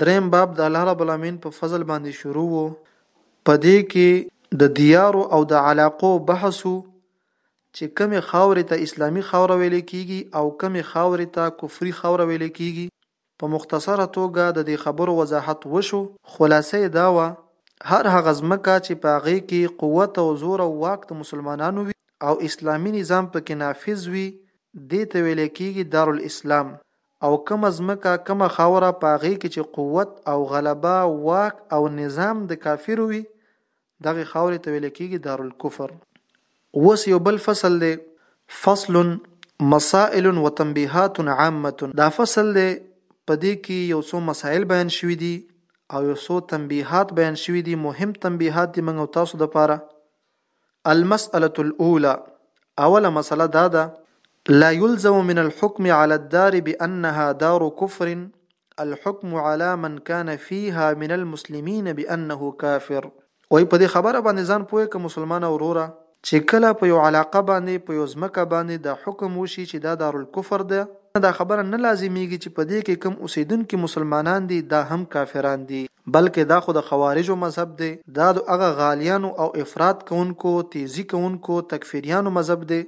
دریم باب د الله رب العالمین په فضل باندې شروع وو، په دې کې د دیارو او د علاقو بحث وو چې کومې خاورې ته اسلامي خاوره ویل کیږي او کومې خاورې ته کفري خاوره ویل کیږي، په مختصره توګه د دې خبرو وضاحت وشو، خلاصه یې دا وه هر هغه ځمکه چې په هغې کې قوت او زور او واک د مسلمانانو وي او اسلامي نظام په کې نافذ وي دې ته ویل کیږي دارالاسلام او کومه ځمکه کومه خاوره په هغې کې چې قوت او غلبه واک او نظام د کافرو وي دغې خاورې ته ویل کېږي دارالکفر. اوس یو بل فصل دی، فصل مسائل و تنبیهات عامة، دا فصل دی په دې کې یو څو مسایل بیان شوي دي او یو څو تنبیهات بیان شوي دي، مهم تنبیهات دي موږ او تاسو لپاره. المسألة الاولى اوله مسله دا ده لا يلزم من الحكم على الدار بأنها دار كفر الحكم على من كان فيها من المسلمين بأنه كافر وای په دې خبره باندې ځان پوهه که مسلمان وروره چې کله په یو علاقه باندې په یو ځمکه باندې دا حکم وشي چې دا دارالکفر ده دا خبره نه لازمیږي چې په دې کې کم اوسیدونکي مسلمانان دي دا هم کافران دي بلکه دا خو د خوارجو مذهب دی، دا د هغه غالیانو او افراط کوونکو، تیزی کوونکو، تکفیریانو مذهب دی.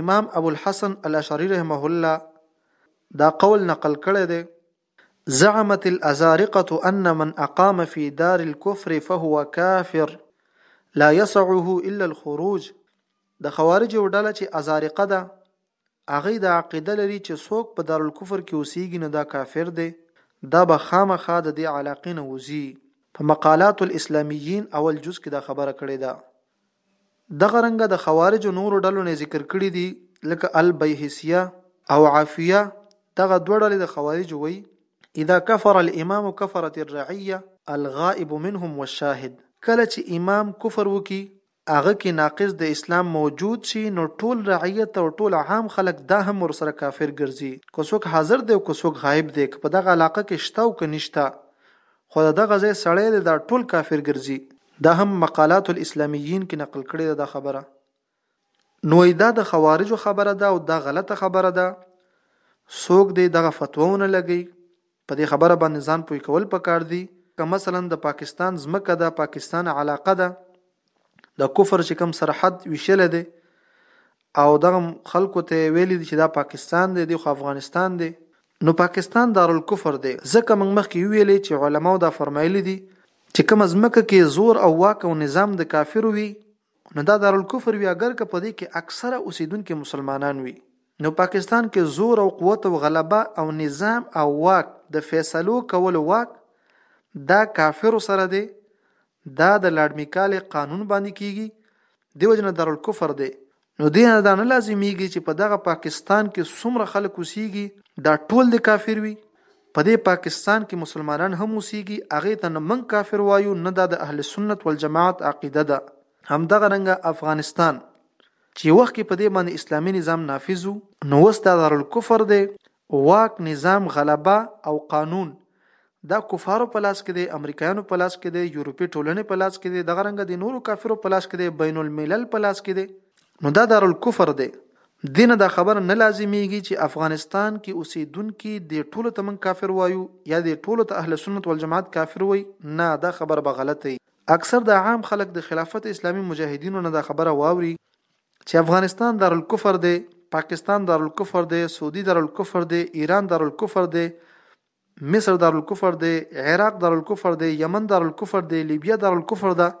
امام ابوالحسن الاشعری رحمه الله دا قول نقل کړی دی، زعمت الازارقة ان من اقام فی دار الکفر فهو کافر لا یسعه الا الخروج، د خوارجو ډله چې ازارقه ده، هغوی دا عقیده لري چې څوک په دارالکفر کې اوسیږي نو دا کافر دی، دا به خامخا د دې علاقې نه وځي، په مقالات الاسلامیین اول جز کې دا خبره کړې ده. دغه رنګه د خوارجو نورو ډلو نه یې ذکر کړي دي لکه البیهسیه او عافیه، دغه دوه ډلې د خوارجو وایي، اذا کفر الامام کفرت الرعیه الغائب منهم والشاهد، کله چې امام کفر وکړي هغه که ناقض د اسلام موجود شي نو ټول رعیت او ټول عام خلک دا هم ورسره کافر ګرځي که څوک حاضر دی او که څوک غایب دی که په دغه علاقه کې شته او که نشته خو د دغه ځای سړی دی دا ټول کافر ګرځي. دا هم مقالات الاسلامیین کې نقل کړې ده دا خبره نو وایي دا د خوارجو خبره ده او دا غلطه خبره ده څوک دی دغه فتوا ونه لګوي په دې خبره باندې ځان پوه کول پکار دي که مثلا د پاکستان ځمکه ده پاکستان علاقه ده د کفر چې کوم سرحد ویشل دی او دغه خلکو ته ویل دي چې دا پاکستان دی دی خو افغانستان دی نو پاکستان دارالکفر دی ځکه موږ مخکې ویلې چې علماو دا فرمایلی دي چې کوم ځمکه کې زور او واک او نظام د کافر وي نو دا دارالکفر وي اګر که په دې کې اکثره اوسېدونکي مسلمانان وي نو پاکستان کې زور او قوت او غلبه او نظام او واک د فیصلو کولو واک دا کافرو سره دی دا د لاډمیکال قانون باندې کیږي دی وجنه دارالکفر دی نو دې نه دا نه لازمیږي چې په دغه پاکستان کې څومره خلک اوسیږي دا ټول د کافر وي په دې پاکستان کې مسلمانان هم اوسیږي هغه ته نه موږ کافر وایو نه دا د اهل سنت والجماعت عقیده ده همدغه رنګه افغانستان چې وخت کې په دې باندې اسلامي نظام نافذ نو وس دا دارالکفر دی واک نظام غلبه او قانون دا کفارو په لاس کې دی امریکایانو په لاس کې دی یورپی ټولنې په لاس کې دی دغه رنګ د نورو کافرو په لاس کې دی بین الملل په لاس کې دی نو دا دارالکفر دی دینه دا خبره نه لازمیږي چې افغانستان کې اوسیدونکي د ټولو ته من کافر وایو یا د ټولو ته اهل سنت والجماعت کافر وای نه دا خبره به غلطه وي اکثر د عام خلک د خلافت اسلامی مجاهدینو نه دا خبره واوري چې افغانستان دارالکفر دی پاکستان دارالکفر دی سعودي دارالکفر دی ایران دارالکفر دی مصر دارالکفر دی عراق دارالکفر دی یمن دارالکفر دی لیبیا دارالکفر ده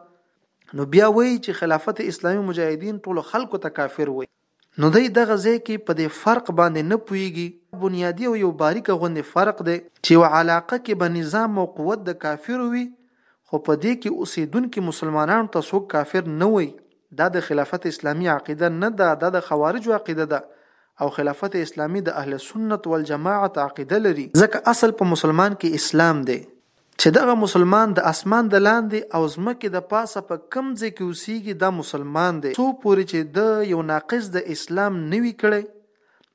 نو بیا وایي چې خلافت اسلامي مجاهدین ټول خلکو ته کافر وایي نو دی دغه ځای کې په دې فرق باندې نه پوهیږي بنیادي او یو باریکه غوندې فرق دی چې یو علاقه کې به نظام او قوت د کافر وي خو په دې کې اوسېدونکي مسلمانانو ته څوک کافر نه وایي دا د خلافت اسلامي عقیده نه ده دا د خوارجو عقیده ده او خلافت اسلامي د اهل سنت والجماعت عقیده لري. ځکه اصل په مسلمان کې اسلام دی چې دغه مسلمان د اسمان د لاندې او ځمکې د پاسه په کوم ځای کې اوسیږي دا مسلمان دی څو پورې چې ده یو ناقض د اسلام نه وي کړی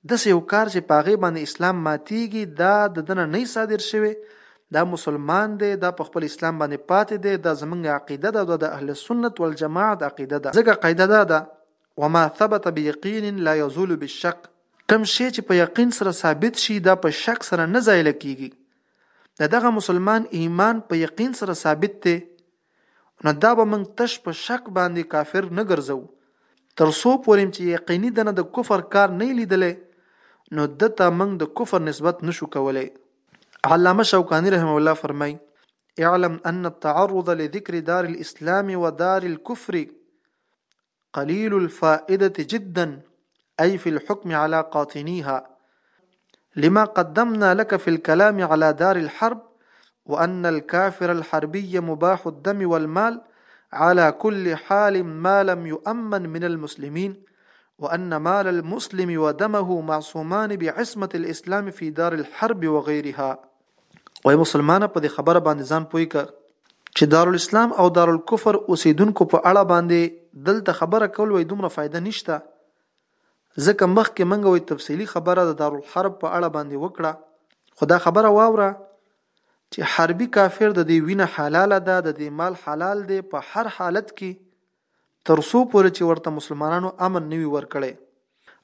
داسې یو کار چې په هغې باندې اسلام ماتیږي دا د دنه نه صادر شوی دا مسلمان دی دا په خپل اسلام باندې پاتې دی دا زمونږ عقیده ده دا د اهل سنت والجماعت عقیده ده ځکه قاعده دا ده وما ثبت بيقين لا يزول بالشك کم شی چې په یقین سره ثابت شي دا په شک سره نه زایل کیږي د دغه مسلمان ایمان په یقین سره ثابت دی نو دا به موږ تش په شک باندې کافر نه ګرځو تر څو پورې چې یقیني دنه د کفر کار نه لیدلی نو دته موږ د کفر نسبت نشو کولای علامه شوکانی رحمه الله فرمای اعلم ان التعرض لذكر دار الاسلام ودار الكفر قليل الفائدة جدا أي في الحكم على قاطنيها لما قدمنا لك في الكلام على دار الحرب وأن الكافر الحربي مباح الدم والمال على كل حال ما لم يؤمن من المسلمين وأن مال المسلم ودمه معصومان بعصمة الإسلام في دار الحرب وغيرها وای مسلمانه په دې خبره باندې ځان پوه که چې دارالاسلام او دارالکفر اوسیدونکو په اړه باندې دلته خبره کول وای دومره فائده نشته ځکه مخکې منګه وای تفصیلی خبره د دارالحرب په اړه باندې وکړه خو دا خبره واوره چې حربي کافر د دې وینه حلاله ده د دې مال حلال دی په هر حالت کې تر څو پورې چې ورته مسلمانانو امن نه وي ورکړی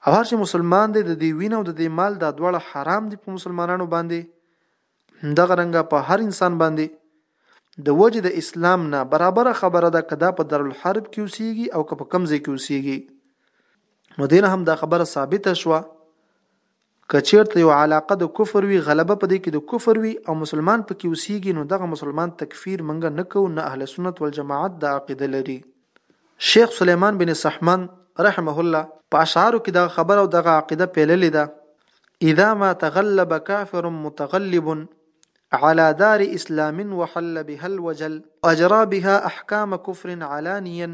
او هر چې مسلمان دی د دې وینه او د دې مال دا دواړه حرام دي په مسلمانانو باندې دغه رنګه په هر انسان باندې د وجه د اسلام نه برابر خبره ده کدا په دارالحرب کې اوسېږي او که په کمزې کې اوسېږي نو دین هم دا خبره ثابته شوه که چیرته یو علاقه د کفر وي غلبه په دې کې د کفر وي او مسلمان پکې اوسیږي نو دغه مسلمان تکفیر منګه نه کوو نه اهل سنت والجماعت دا عقیده لري شیخ سلیمان بن سحمن رحمه الله په اشعارو کې دغه خبره او دغه عقیده پیللې ده اذا ما تغلب كافر متغلب على دار اسلام وحل بها الوجل اجرى بها احكام كفر علانيا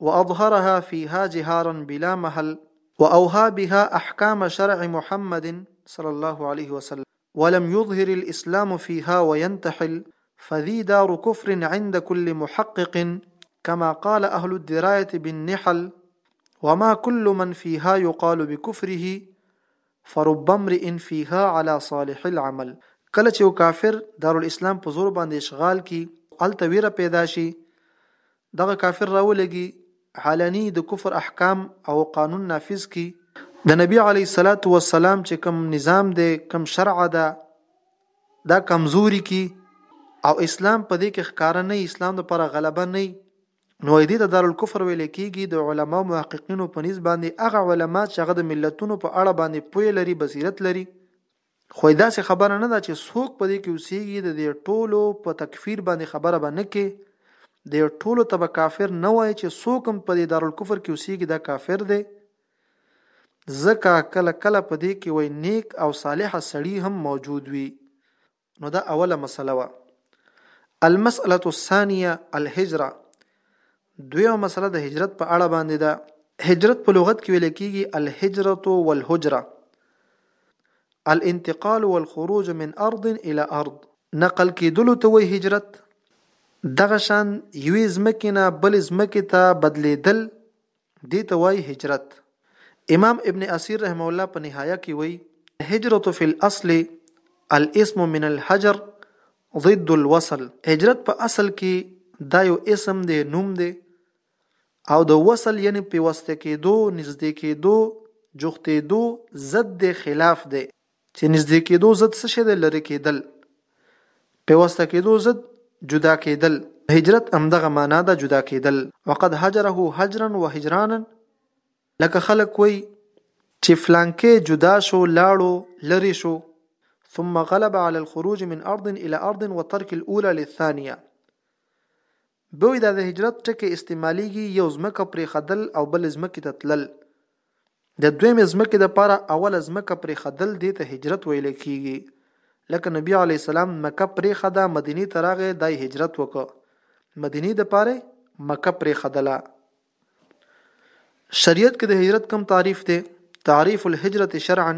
وأظهرها فيها جهارا بلا مهل وأوها بها أحكام شرع محمد صلى الله عليه وسلم ولم يظهر الإسلام فيها وينتحل فذي دار كفر عند كل محقق كما قال أهل الدراية بالنحل وما كل من فيها يقال بكفره فرب امرئ فيها على صالح العمل کله چې یو کافر دارالاسلام په زور باندې اشغال کی الته ویره پیدا شي دغه کافر راولږي حالاني د کفر احکام او قانون نافذ کړي. د نبي علیه الصلاة والسلام چې کوم نظام دی کوم شرع ده دا کمزوري کړي او اسلام په دې کې ښکاره نه اسلام لپاره غلبه نه نو دې ته دارالکفر ویل کیږي د علما او محققینو په نسبت باندې هغه علما چې هغه د ملتونو په اړه باندې پوهه لري بصیرت لري خو داسې خبره نه ده چې څوک په دې کې اوسېږي د دې ټولو په تکفیر باندې خبره به نه کې دې ټولو ته به کافر نه وای چې څوک هم په دې دارالکفر کې اوسېږي دا کافر دی ځکه کله کله په دې کې وای نیک او صالح سړی هم موجود وي نو دا اوله مسله وه المسأله الثانيه الهجره دویمه مسئله د هجرت په اړه باندې ده. هجرت په لغت کې ویل کېږي الهجرة والهجرة، الانتقال والخروج من ارض الى ارض، نقل کېدلو ته وایي هجرت، دغه شان یوې ځمکې نه بلې ځمکې ته بدلېدل دې ته وایي هجرت. امام ابن اسیر رحمه الله په نهایه کې وایي، الهجرة فی الاصل الاسم من الحجر ضد الوصل هجرت په اصل کې دا یو اسم دی نوم دی او د وصل یعنی پیوسته کېدو نږدې کېدو جوختېدو ضد دی خلاف دی چې نږدې کېدو ضد څه شی دی لرې کېدل پیوسته کېدو ضد جدا کېدل هجرت همدغه معنا ده جدا کېدل وقد هجره هجرا وهجرانا لکه خلک وایي چې فلانکی جدا شو، لاړو، لرې شو، ثم غلب على الخروج من ارض الى ارض وترک الاولى للثانيه بوی دا د هجرت ټکی استعمالیږي یو ځمکه پرېښدل او بل ځمکې ته تلل د دویمې ځمکې دپاره اوله ځمکه پرېښدل دې ته هجرت ویل کېږي لکه نبی علیه السلام مکه پرېښده مدینې ته راغی دا یې هجرت وکړ مدینې دپاره مکه پرېښدله شریعت کې د هجرت کم تعریف دی تعریف الهجرت شرعا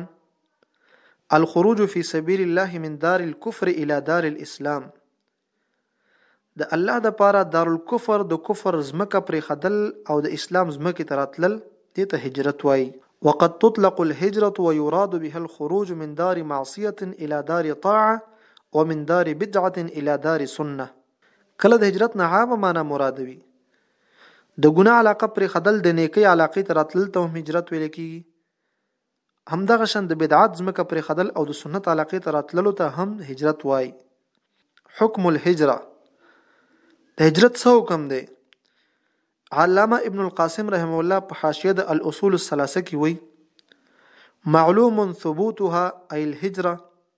الخروج فی سبیل الله من دار الكفر الى دار الاسلام د الله د پاره دار الكفر د کفر زمکه پر خدل او د اسلام زمکه تراتلل دې ته هجرت وایي وقد تطلق الهجرة ويراد بها الخروج من دار معصية إلى دار طاعة ومن دار بدعة إلى دار سنة کله د هجرت نه عامه معنا مرادوي د ګناه علاقه پرېښدل د نېکۍ علاقې ته راتلل ته هم هجرت ویل کېږي. همدغه شان د بدعت ځمکه پرېښدل او د سنت علاقې ته راتللو ته هم هجرت وایي. حکم الهجره د هجرت څه حکم دی؟ علامه ابن القاسم رحم الله په حاشیه د الاصول الثلاثه کې وایي معلوم ثبوتها ای الهجره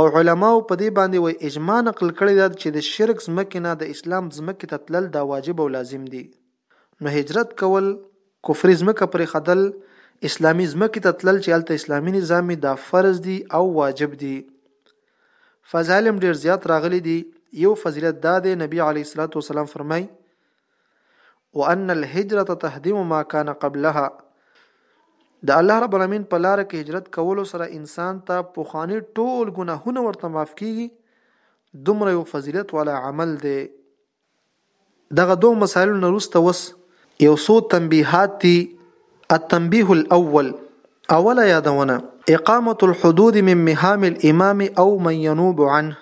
او علماوو په دې باندې وایي اجماع نقل کړې ده چې د شرک ځمکې نه د اسلام ځمکې ته تلل دا واجب او لازم دي نو هجرت کول کفري ځمکه پرېښدل اسلامي ځمکې ته تلل چې هلته اسلامي نظام دا فرض دي او واجب دي فضایل هم ډېر زیات راغلي دي یو فضیلت دا دی نبي علیه السلام فرمایي وان الهجره تهدم ما كان قبلها د الله رب العالمین په لار کې هجرت کولو سره انسان ته پوخانی ټول ګناهونه ورته معاف کیږي دومره یو فضیلت والا عمل دی دغه دوه مسایلو نه وروسته وس یو څو تنبیهات دي التنبیه الاول اوله یادونه اقامه الحدود من مهام الامام او من ينوب عنه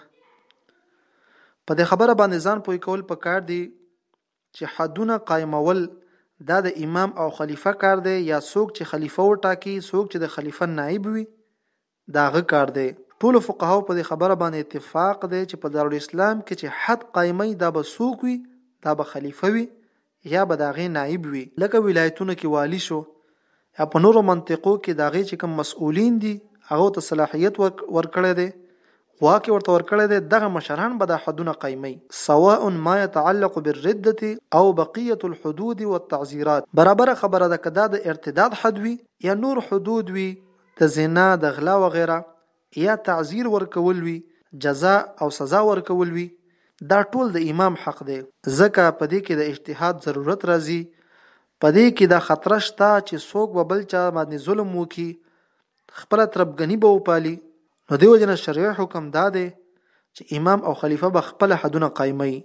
په دې خبره باندې ځان پوه کول پکار دي چې حدونه قائمول دا د امام او خلیفہ کار دی یا څوک چې خلیفہ وټاکي څوک چې د خلیفہ نائب وي دا غ کار دی ټول فقهاو په دې خبره باندې اتفاق دی چې په دارالاسلام کې چې حد قائمي دا به څوک وي دا به خلیفہ وي یا به د هغې نایب وي لکه ولایتونو کې والي شو یا په نورو منطقو کې د هغې چې کوم مسؤلین دي هغه ته صلاحیت ورکړی دی واک یې ورته ورکړی دی دغه مشران به دا حدونه قایموي سواء ما يتعلق بالردة او بقیة الحدود والتعزیرات برابره خبره ده که دا د ارتداد حد وي یا نور حدود وي د زنا د غلا وغیره یا تعزیر ورکول وي، جزا او سزا ورکول وي، دا ټول د امام حق دی، ځکه په دې کې د اجتهاد ضرورت راځي، په دې کې دا خطره شته چې څوک به بل چا باندې ظلم وکړي، خپله تربګني به وپالي، نو دې وجې نه شرعي حکم دا دی چې امام او خلیفه به خپله حدونه قایموي،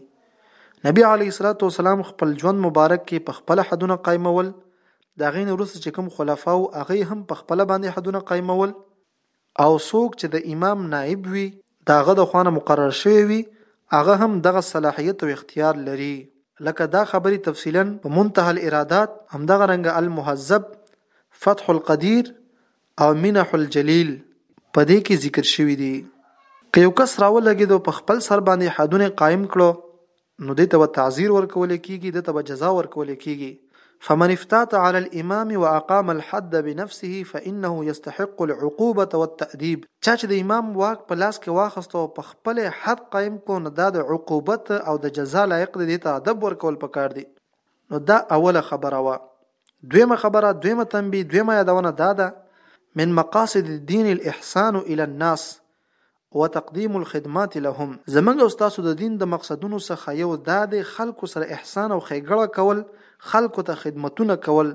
نبي علیه الصلوة والسلام خپل ژوند مبارک کې پخپله حدونه قایمول، د هغې نه وروسته چې کوم خلفاء وو هغوی هم پخپله باندې حدونه قایمول، او څوک چې د امام نائب وي، د هغه د خوا نه مقرر شوی وي، هغه هم دغه صلاحیت او اختیار لري، لکه دا خبرې تفصیلاً په منتهی الارادات، همدغه رنګه المهذب، فتح القدیر او منح الجلیل په دې کې ذکر شوي دي. که یو کس راولګېدو په خپل سر باندې حدونه قائم کړو نو دې ته به تعزیر ورکول کیږي، ده ته به جزا ورکول کیږي، فمن افتات علی الامام واقام الحد بنفسه فانه یستحق العقوبة والتأدیب، چا چې د امام واک په لاس کې واخست او په خپله یې حد قایم کړو نو دا د عقوبت او د جزا لایق دی، دې ته ادب ورکول پکار دي. نو دا اوله خبره وه. دویمه خبره، دویمه تنبیه، دویمه یادونه دا ده، من مقاصد الدین الاحسان الی الناس، وتقدیم الخدمات لهم زموږ او ستاسو د دین د مقصدونو څخه یو دا دی خلکو سره احسان او ښیګړه کول، خلکو ته خدمتونه کول،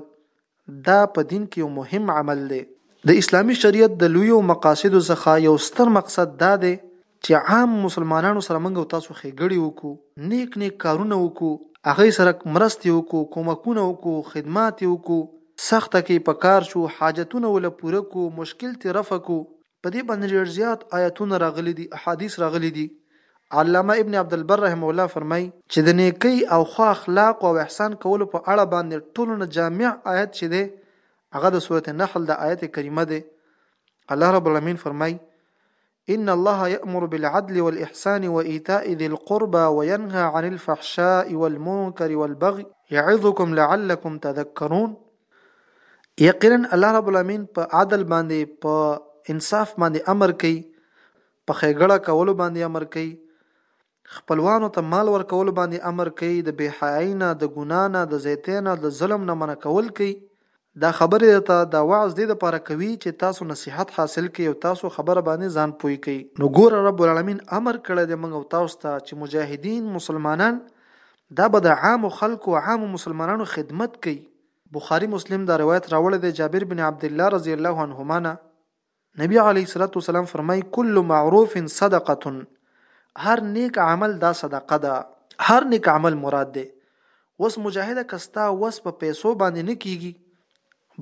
دا په دین کې یو مهم عمل دی. د اسلامي شریعت د لویو مقاصدو څخه یو ستر مقصد دا دی چې عام مسلمانانو سره موږ او تاسو ښیګړې وکړو، نیک نیک کارونه وکړو، هغوی سره مرستې وکړو، کومکونه وکړو، خدمات یې وکړو، سخته کې په کار شو، حاجتونه ورله پوره کړو، مشکل ترې رفع کړو، په دې باندې ډېر زیات آیتونه راغلي دي، احادیث راغلي دي. علامه ابن عبدالبر رحمه الله فرمايي. چې د نېکۍ او ښو اخلاقو او احسان کولو په اړه باندې ټولو نه جامع آیت چې دی هغه د سورة نحل دا آیت کریمه دی. الله رب العالمین فرمايي. ان الله يأمر بالعدل والإحسان وإيتاء ذي القربى وينهى عن الفحشاء والمنكر والبغي يعظكم لعلكم تذكرون یقینا الله رب العالمین په عدل باندې په انصاف باندې امر کوي په خیګړه کولو باندې امر کوي خپلوانو ته مال ورکول باندې امر کوي د بې حیاي نه د ګناه نه د زیتۍ نه د ظلم نه منع کول کوي دا خبرې درته دا وعظ دې دپاره کوي چې تاسو نصیحت حاصل کړئ او تاسو خبره باندې ځان پوه کړئ نو ګوره رب العالمین امر کړی دی موږ او تاسو ته چې مجاهدین مسلمانان دا به د عامو خلکو، عامو مسلمانانو خدمت کوي. بخاري مسلم دا روایت راوړی دی جابر بن عبدالله رضي الله عنهما نه، نبي عليه الصلاة والسلام فرمايي، کل معروف صدقة، هر نېک عمل دا صدقه ده. هر نېک عمل مراد دی. اوس مجاهده که ستا وس په پيسو باندې نه کېږي،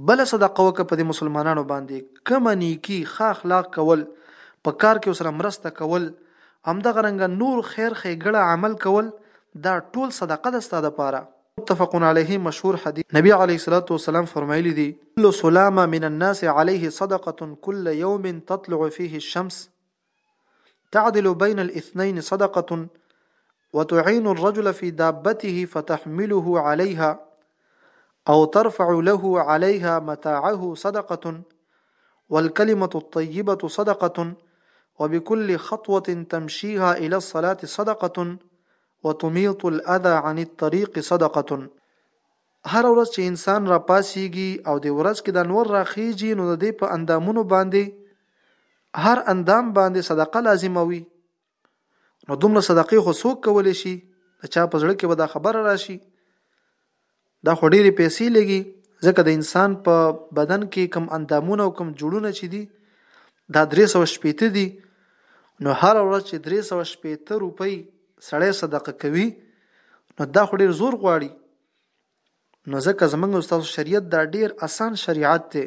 بله صدقه وکه په دې مسلمانانو باندې کومه نیکی ښه اخلاق کول په کار کې سره مرسته کول همدغه رنګ نور خیر خیګړه عمل کول دا ټول صدقه ده ستاده پاره متفق علیه مشهور حدیث نبی علیه الصلاة والسلام فرمایلی دی کل سلامه من الناس علیه صدقه کل یوم تطلع فيه الشمس تعدل بين الاثنين صدقه وتعين الرجل في دابته فتحمله عليها أو ترفع له عليها متاعه صدقة والكلمة الطيبة صدقة وبكل خطوة تمشيها إلى الصلاة صدقة وتمیط الاذى عن الطريق صدقه هره ورځ چې انسان را پاڅېږي او د ورځ کې دا نور را خېژي نو د دې په اندامونو باندې هر اندام باندې صدقه لازمه وي نو دومره صدقې خو څوک کولی شي د چا په زړه کې به دا خبره راشي دا خو ډېرې پیسې لګي ځکه د انسان په بدن کې کم اندامونه او کم جوړونه چې دي دا درې سوه شپېته دي نو هره ورځ چې درې سوه شپېته روپۍ سړی صدقه کوي نو دا خو ډیر زور غواړي نو ځکه زمونږ استاد شریعت دا ډیر اسان شریعت دی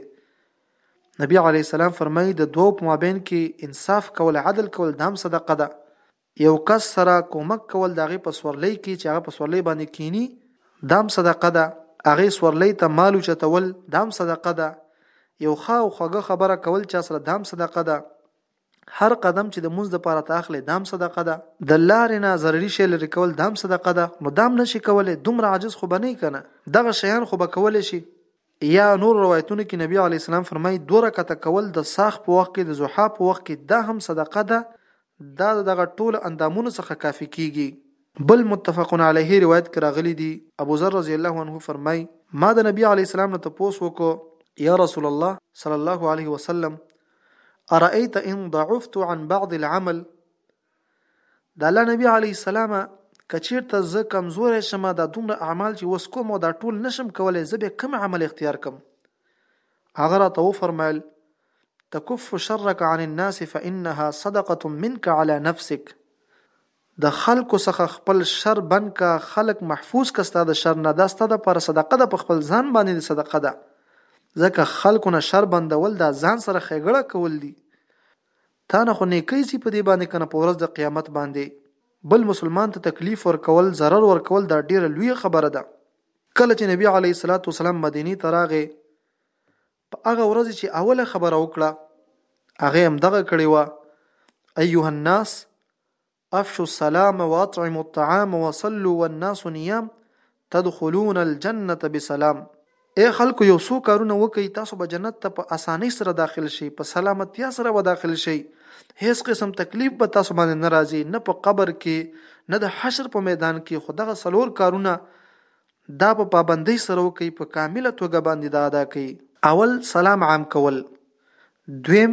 نبی علی السلام فرمایي د دوو په مابین کې انصاف کول عدل کول دام صدقه ده یو کس سره کومک کول دغه په سورلۍ کې چې هغه په سورلۍ باندې کینی دام صدقه ده هغه سورلۍ ته مال چتول دام صدقه ده یو ښه او خوږه خبره کول چا سره دام صدقه ده هر قدم چې د مونځ لپاره ته اخلې دام صدقه ده د لارې نه ضرري شی لرې کول دام صدقه ده نو دام نشي کولای دومره عاجز خو به نه کنه دغه شیان خو به کولای شي یا نور روایتونو کې نبی علی السلام فرمایي دوه رکعته کول د ساخ په وخت کې د زوحا په وخت کې دا هم صدقه ده دا دغه ټول اندامونو څخه کافي کیږي بل متفق علیه روایت کې راغلي دي ابو ذر رضی الله عنه فرمایي ما د نبی علی السلام نه تپوس وکړو یا رسول الله صلی الله علیه وسلم ارأیت ان ضعفت عن بعض العمل د الله نبی علی السلام کچیرته زه کمزورې شمه دا دومره اعمال چې وس کوم او دا ټول نشم کولای زه به کوم عمل اختیار کوم هغه راته و فرمایل تکف شرک عن الناس فانها صدقه منك على نفسك د خلکو څخه خپل شر بند که خلک محفوظ که ستا د شر نه دا ستا د پاره صدقه ده په خپل ځان باندې دې صدقه ده ځکه خلکو نه شر بندول دا ځان سره ښېګړه کول دي تا نه خو نیکۍ ځي په دې باندې کنه په ورځ د قیامت باندې بل مسلمان ته تکلیف ورکول ضرر ورکول دا ډیره لوی خبره ده کله چې نبی علیه الصلاۃ والسلام مدینه ته راغی په هغه ورځ چې اوله خبره وکړه هغه هم دغه کړی و ايها الناس افشوا السلام واطعموا الطعام وصلوا والناس نيام تدخلون الجنه بسلام اے خلکو یو څو کارونه وکي تاسو به جنت ته په اسانۍ سره داخل شي په سلامتیا سره به داخل شي هیڅ قسم تکلیف به تاسو باندې ناراضي نه په قبر کې نه د حشر په میدان کې خو دغه سلور کارونه دا په پابندۍ سره وکړئ په کامله توګه باندې دا ادا کړئ. اول، سلام عام کول. دویم،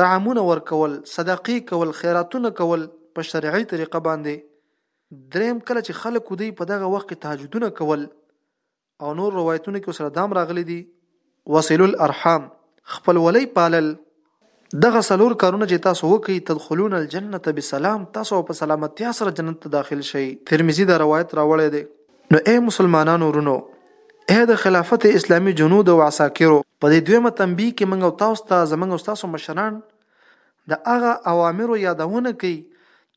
طعامونه ورکول، صدقې کول، خیراتونه کول په شرعي طریقه باندې. دریم، کله چې خلک ودی په دغه وخت کې تهجدونه کول. او نور روایتونو کې ورسره دام راغلي دي. وصلو الارحام، خپلولۍ پالل، دغه څلور کارونه چې تاسو وکړئ، تدخلون الجنة بسلام، تاسو به په سلامتیا سره جنت ته داخل شئ. ترمذي دا روایت راوړی دی. نو ای مسلمانانو ورونو! ای د خلافت اسلامي جنودو او عساکرو! په دې دویمه تنبیه کې موږ او تاسو ته زموږ او ستاسو مشران د هغه اوامرو یادونه کوي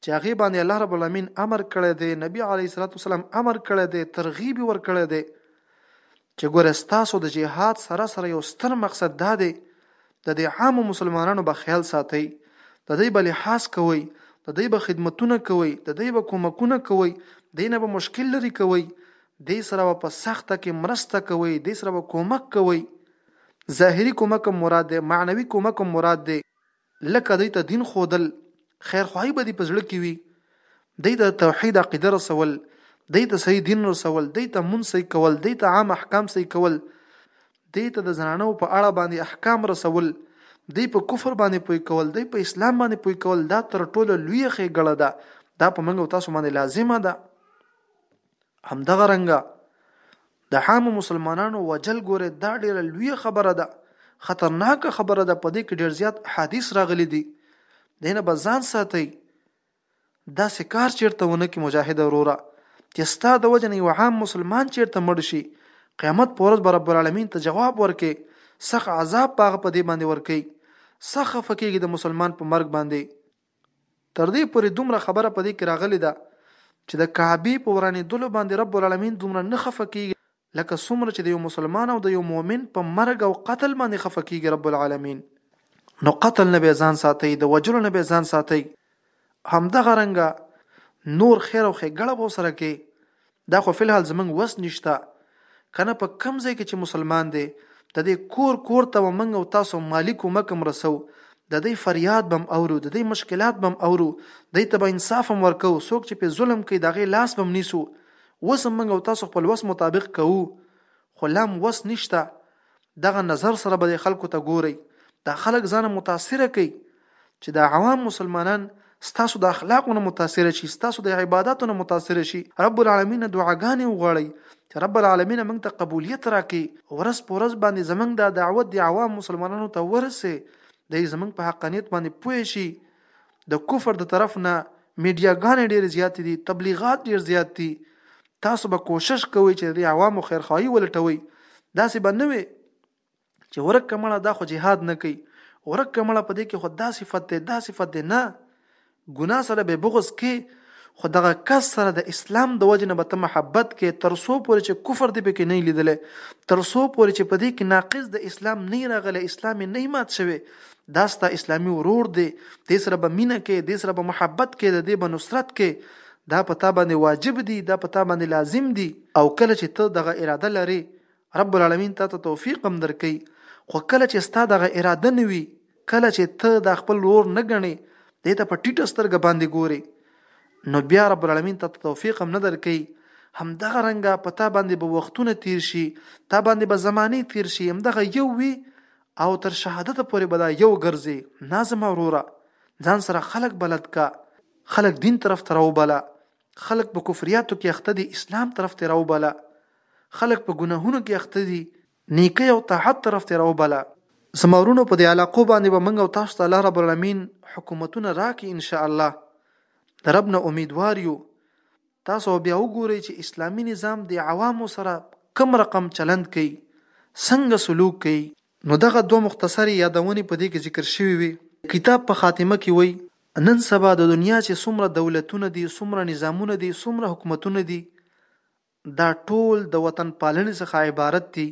چې هغې باندې الله رب العالمین امر کړی دی، نبي علیه السلام امر کړی دی، ترغیب یې ورکړی دی. چې ګوره ستاسو د جهاد سره سره یو ستر مقصد دا دی د دې عامو مسلمانانو به خیال ساتئ د دوی به لحاظ کوئ د دوی به خدمتونه کوئ د دوی به کومکونه کوئ دوی نه به مشکل لري کوئ دوی سره به په سخته کې مرسته کوئ دوی سره به کومک کوئ ظاهري کومک مراد دی معنوي کومک مراد دی لکه دوی ته دین ښودل خیرخواهي به دې په زړه کې وي دوی ته توحید عقیده رسول دوی ته صحیح دین رسول دوی ته مونږ صحیح کول دوی ته عام احکام صحیح کول دوی ته د زنانو په اړه باندې احکام رسول دوی په کفر باندې پوي کول دوی په اسلام باندې پوي کول دا تر ټولو لوی ښېګړه ده دا په منګو تاسو باندې لازمه ده همدغه رنګه د عامو مسلمانانو وجل ګوره دا ډیره لوی خبره ده خطرناکه خبره ده په دې کې ډیر زیات حدیث راغلي دي دینه به ځان ساتي دا سکار چیرته ونه کې مجاهد وروره چې ستا د وجه نه یو عام مسلمان چیرته مړ شي قیامت پر ورځ به رب العالمین ته جواب ورکړي سخت عذاب پاغه په دې باندې ورکړي سخت فکیږي د مسلمان په مرګ باندې تر دې پورې دومره خبره په دې کې راغلې ده چې د کعبې په ورانېدلو باندې رب العالمین دومره نه خفه کېږي لکه څومره چې د یو مسلمان او د یو مؤمن په مرګ او قتل باندې خفه کېږي رب العالمین نو قتل نه به ځان ساتي د وجلو نه به ځان ساتي همدغه رنګه نور خیر او ښېګړه به سره کې دا خو فلحال زمونږ وس نشته کنه په کم ځای کې چې مسلمان دی د دې کور کور ته ومنګ او تاسو مالی کومک هم رسو د دې فریاد بم اورو د دې مشکلات بم اورو د دې تبا انصاف هم ورکو څوک چې په ظلم کوي دغه لاس بم نیسو وسم منګ او تاسو خپل وس مطابق کوو خو لام وس نشته دغه نظر سره به خلکو ته ګوري دا خلک ځان متاثر کوي چې دا عوام مسلمانان ستاسو د اخلاقونو متاثر شي ستاسو د عبادتونو متاثر شي رب العالمین دعاګانې وغواړي چې رب العالمین موږ ته قبولیت راکړي ورس پورس باندې زمنګ دا دعوت دی عوام مسلمانانو ته ورسه د زمنګ په حقانیت باندې پوه شي د کفر د طرف نه میډیاګانې ډېر زیات دي تبلیغات ډېر زیات دي تاسو به کوشش کوئ چې د عوامو خیرخواهي ولټوئ داسې به نه وي چې ورک کمړه دا خو جهاد نه کوي ورک کمړه په دې کې خو دا صفت دی دا صفت دی نه ګناه سره به بغض کې خو دغه کس سره د اسلام د وجه نه به ته محبت کې تر څو پورې چې کفر دې پکې نه لیدلې تر څو پورې چې په دې کې ناقص د اسلام نه راغلی اسلام نه مات شوی دا ستا اسلامي ورور دی دې سره به مینه کې دې سره به محبت کې د دې به نصرت کې دا په تا باندې واجب دي دا په تا باندې لازم دي او کله چې ته دغه اراده لري رب العالمین تا ته توفیق هم درکې خو کله چې ستا دغه اراده نه وي کله چې ته د خپل ورور نه غنې دې ته په ټیټه سترګه باندې ګوري نو بیا رب العالمین ته توفیق هم نه درکې هم دغه رنګه په تا باندې به وختونه تیر شي تا باندې به زمانه تیر شي هم دغه یو وي او تر شهادت پورې به دا یو ګرځې نازما وروره ځان سره خلک بلد کا خلک دین طرف ته راوبله خلک په کفریاتو کې اخته دي اسلام طرف ته راوبله خلک په ګناهونو کې اخته دي نیکی او طاعت طرف ته راوبله زما ورونو په دې علاقو باندې به منګ او تاسو ته الله رب العالمین حکومتونه راکې ان شاء الله د رب نه امیدوار یو تاسو بیا وګورئ چې اسلامي نظام د عوامو سره کوم رقم چلند کوي، څنګه سلوک کوي. نو دغه دوه مختصرې یادونې په دې کې ذکر شوې وې. د کتاب په خاتمه کې وایي، نن سبا د دنیا چې څومره دولتونه دي، څومره نظامونه دي، څومره حکومتونه دي، دا ټول د وطن پالنې څخه عبارت دي.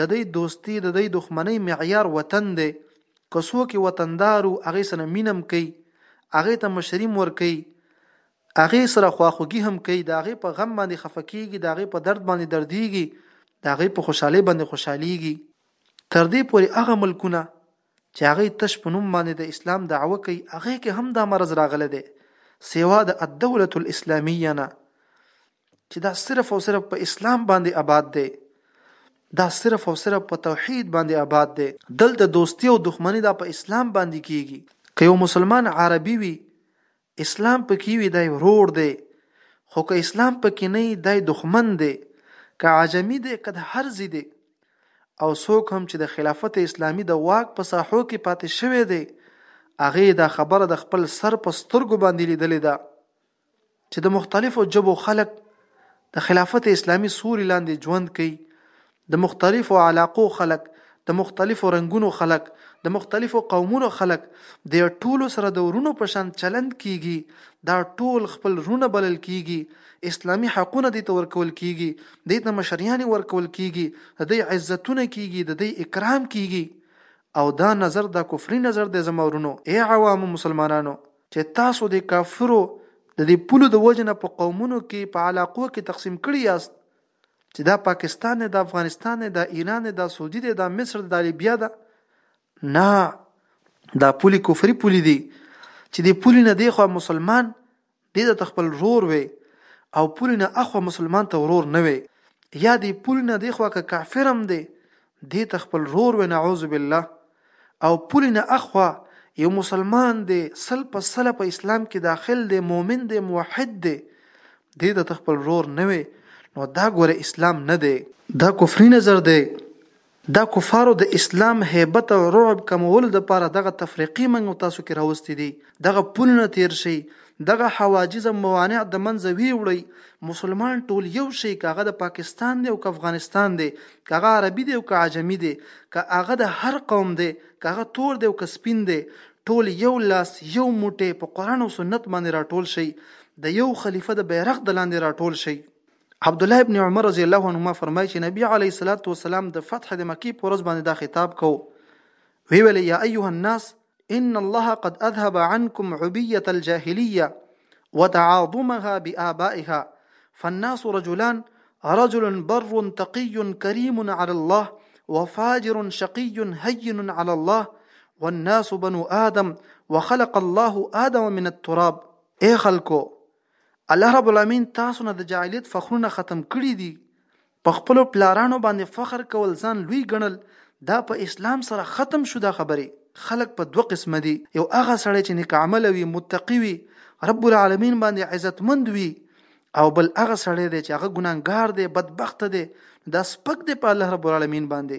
د دوی دوستي، د دوی دښمنۍ معیار وطن دی. که څوک یې وطندار و، هغه سره مینه هم کوي، هغه ته مشري هم ورکوي، هغې سره خواخوږي هم کوي، د هغې په غم باندې خفه کېږي، د هغې په درد باندې دردېږي، د هغې په خوشحالۍ باندې خوشحالېږي. تر دې پورې هغه ملکونه چې هغوی تش په نوم باندې د اسلام دعوه کوي، هغوی کې هم دا مرض راغلی دی، سوا د الدولة الاسلامیه نه چې دا صرف او صرف په اسلام باندې آباد دی، دا صرف او صرف په توحید باندې آباد دی. دلته دوستي او دښمني دا په اسلام باندې کېږي. که یو مسلمان عربي وي، اسلام پکې وي دی ورور دی خو که اسلام پکې نه وي دی دښمن دی که عجمي دی که د هر ځي دی او څوک هم چې د خلافت اسلامي د واک په ساحو کې پاتې شوی دی هغه دا خبره د خپل سر په سترګو باندې لیدلې ده چې د مختلفو جبو خلک د خلافت اسلامي سوري لاندې ژوند کوي د مختلفو علاقو خلک، د مختلفو رنګونو خلک، د مختلفو قومونو خلک د ټولو سره د ورونو په شان چلند کیږي، دا ټول خپل ورونه بلل کیږي، اسلامي حقونه دوی ته ورکول کیږي، دوی ته مشریانې ورکول کیږي، د دوی عزتونه کیږي، د دوی اکرام کیږي او دا نظر دا کفري نظر دی زما ورونو، ای عوامو مسلمانانو چې تاسو د کافرو د دې پولو د وجې نه په قومونو کې په علاقو کې تقسیم کړي یاست، چی دا پاکستان دی دا افغانستان دی دا ایران دی دا سعودی دی دا مصر دی دا لیبیا ده نه دا پولی کفری پولی دی چې د پولی نه دی خو مسلمان دی د خپل رور وي او پولی نه اخو مسلمان ته ورور نه وي یا دی پولی نه دی خو که کافرم دی دې ته خپل رور وې نعوذ بالله او پولی نه اخوا یو مسلمان دی سل په سل په اسلام کې داخل دی مؤمن دی موحد دی دې ته خپل رور نه وې نو دا ګوره اسلام نه دی دا کفري نظر دی دا کفارو د اسلام هیبت او رعب کمولو لپاره دغه تفریقې موږ تاسو کې راوستي دي دغه پولونه تیر شئ، دغه حواجز موانع د منځه ویې وړئ، مسلمان ټول یو شئ که هغه د پاکستان دی او که افغانستان دی، که هغه عربي دی او که عجمي دی، که هغه د هر قوم دی، که هغه تور دی او که سپین دی، ټول یو لاس، یو موټی په قرآن او سنت باندې راټول شئ، د یو خلیفه د بیرغ د لاندې راټول شئ. عبدالله ابن عمر رضی الله عنهما فرمایي چې نبي علیه الصلوة والسلام د فتح د مکې په ورځ باندې دا خطاب کوو، ویې ویل، یا ایها الناس ان الله قد اذهب عنكم عبيه الجاهليه وتعاظمها بآبائها فالناس رجلان رجل بر تقي كريم على الله وفاجر شقي هين على الله والناس بنو آدم وخلق الله آدم من التراب اي خلقو الله رب العالمین تاسو نه د جاهلیت فخرونه ختم کړی دي په خپلو پلارانو باندې فخر کول ځان لوی ګڼل دا په اسلام سره ختم شو دا خبرې خلک په دوه قسمه دي یو هغه سړی چې نیک عمل وي متقی وي رب العالمین باندې عزتمند وي او بل هغه سړی دی چې هغه ګناهګار دی بدبخت دی دا سپک دی په الله رب العالمین باندې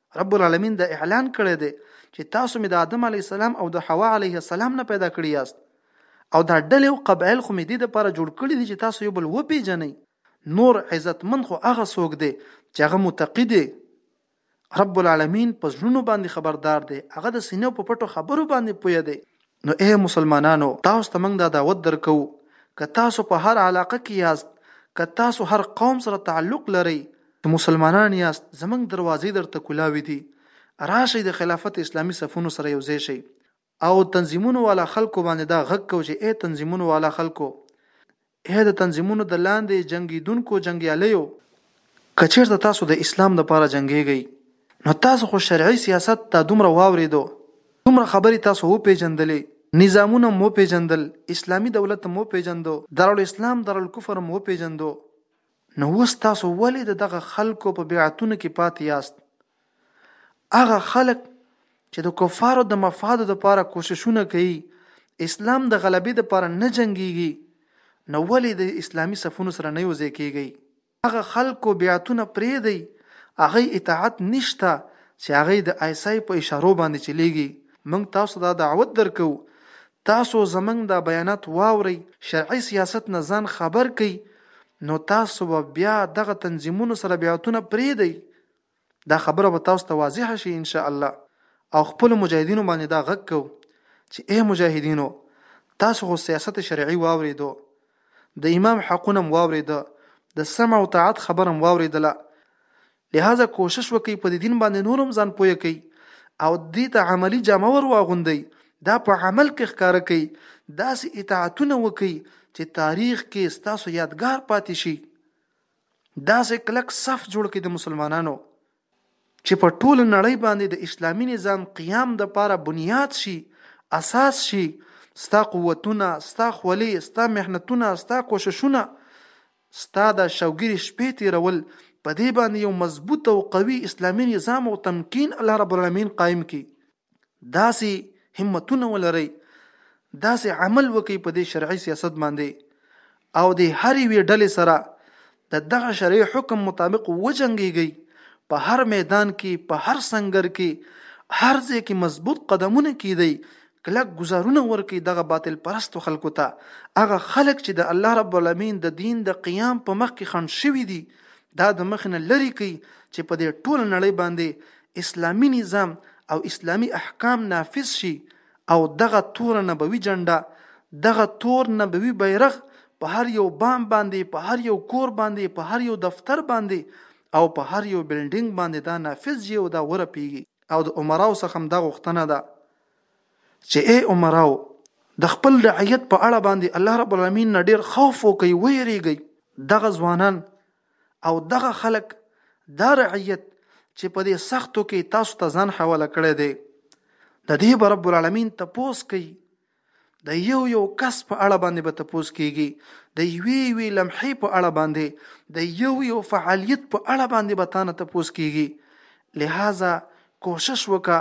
رب العالمین دا اعلان کړی دی چې تاسو مې د آدم علی السلام او د حوا علیه السلام نه پیدا کړی یاست او دا ډلې او قبایل خو مې دې لپاره جوړ کړي دي چې تاسو یو بل وپیژنئ نور عزتمن خو هغه څوک دی چې هغه متقي دی رب العالمین په زړونو باندې خبردار دی هغه د سینې په پټو خبرو باندې پوه دی نو ای مسلمانانو! تاسو ته موږ دا دعوت درکوو، که تاسو په هر علاقه کې یاست، که تاسو هر قوم سره تعلق لرئ، که مسلمانان یاست، زموږ دروازې درته کلاوې دي، راشئ د خلافت اسلامي صفونو سره یو ځای شئ. او تنظیمونو والا خلکو باندې دا غږ کوو چې ای تنظیمونو والا خلکو! اې د تنظیمونو د لاندې جنګیدونکو جنګیالیو که چیرته تاسو د اسلام لپاره جنګیږئ نو تاسو خو شرعي سیاست دا دومره واوریدو دومره خبرې تاسو وپیژندلې نظامونه مو وپیژندل اسلامي دولت مو وپیژندو دارالاسلام دارالکفر مو وپیژندو نو اوس تاسو ولې د دغه خلکو په بیعتونو کې پاتې یاست هغه خلک چې د کفارو د مفادو لپاره کوششونه کوي اسلام د غلبې لپاره نه جنگيږي نو ولې د اسلامی صفونو سره نه یوځای کیږي هغه خلکو بیعتونه پرې دی هغه اطاعت نشته چې هغه د آیسای په اشارو باندې چلیږي موږ تاسو ته دعوت درکو تاسو زمونږ دا بیانات واورئ، شرعي سیاست نه ځان خبر کړئ، نو تاسو به بیا دغه تنظیمونو سره بیعتونه پریږدئ. دا خبره به تاسو ته واضحه شي ان شاء الله او خپلو مجاهدینو باندې دا غږ کوو چې ای مجاهدینو! تاسو خو سیاست شرعي واوریدو، د امام حقونه مو واوریده، د سمع او طاعت خبره مو واوریدله، لهذا کوشش وکړئ په دې دین باندې نور هم ځان پوه کړئ او دې ته عملی جامه ور واغوندئ دا په عمل کې ښکاره کړئ داسې اطاعتونه وکړئ چې تاریخ کې ستاسو یادګار پاتې شي داسې کلک صف جوړ کړئ د مسلمانانو چې په ټوله نړۍ باندې د اسلامي نظام قیام د پاره بنیاد شي اساس شي ستا قوتونه ستا خولې ستا محنتونه ستا کوششونه ستا دا شوګیرې شپې تیرول په دې باندې یو مضبوط او قوي اسلامي نظام او تمکین الله رب العالمین قائم کی داسې همتونه ولرئ داسې عمل وکړئ په دې شرعي سیاست باندې او د هرې وی ډلې سره د دغه شرعي حکم مطابق وجنګيږي په هر میدان کې په هر سنگر کې هر ځای کې مضبوط قدمونه کیدی کلک ګزارونه ورکړئ دغه باطل پرستو خلکو ته، هغه خلک چې د الله رب العالمين د دين د قيام په مخ کې خنډ شوي دي، دا د مخ نه لرې کړئ چې په دې ټوله نړۍ باندې اسلامي نظام او اسلامي احکام نافذ شي او دغه توره نبوي جنډه، دغه تور نبوي بيرغ په هر يو بام باندې، په هر يو کور باندې، په هر يو دفتر باندې او په هر يو بلډنګ باندې دا نافذ شي او دا ورپېږي. او د امراو څخه هم دا غوښتنه ده چې اے عمراو د خپل رعیت په اړه باندې الله رب العالمین نه ډیر خوف وکي ویریږي دغه ځوانان او دغه خلک دا رعیت چې په دې سختو کې تاسو ته ځان حواله کړی دی د دې رب العالمین تپوس کوي د یو یو کس په اړه باندې به تپوس کیږي د یوې یوې لمحې په اړه باندې د یو یو فعالیت په اړه باندې به تانه تپوس کیږي لہذا کوشش وکا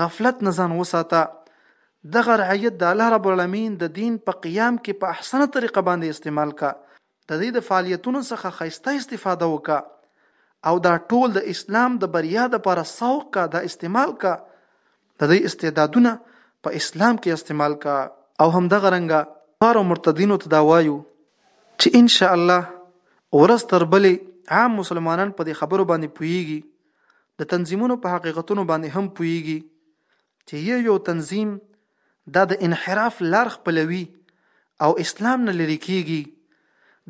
غفلت نه ځان وساته دغه رعایت د الله رب العالمین د دین په قیام کې په احسنه طریقه باندې استعمال کا د دوی د فعالیتونو څخه ښایسته استفاده وکړه او دا ټول د اسلام د بریا لپاره سوق کا دا استعمال کا د دوی استعدادونه په اسلام کې استعمال کا او هم دغه رنګه پارو مرتدینو ته دا وایو چې ان شاء الله ورځ تر بلې عام مسلمانان په دې خبرو باندې پوهیږي د تنظیمونو په حقیقتونو باندې هم پوهیږي چې یو یو تنظیم دا د انحراف لار خپلوي او اسلام نه لري کیږي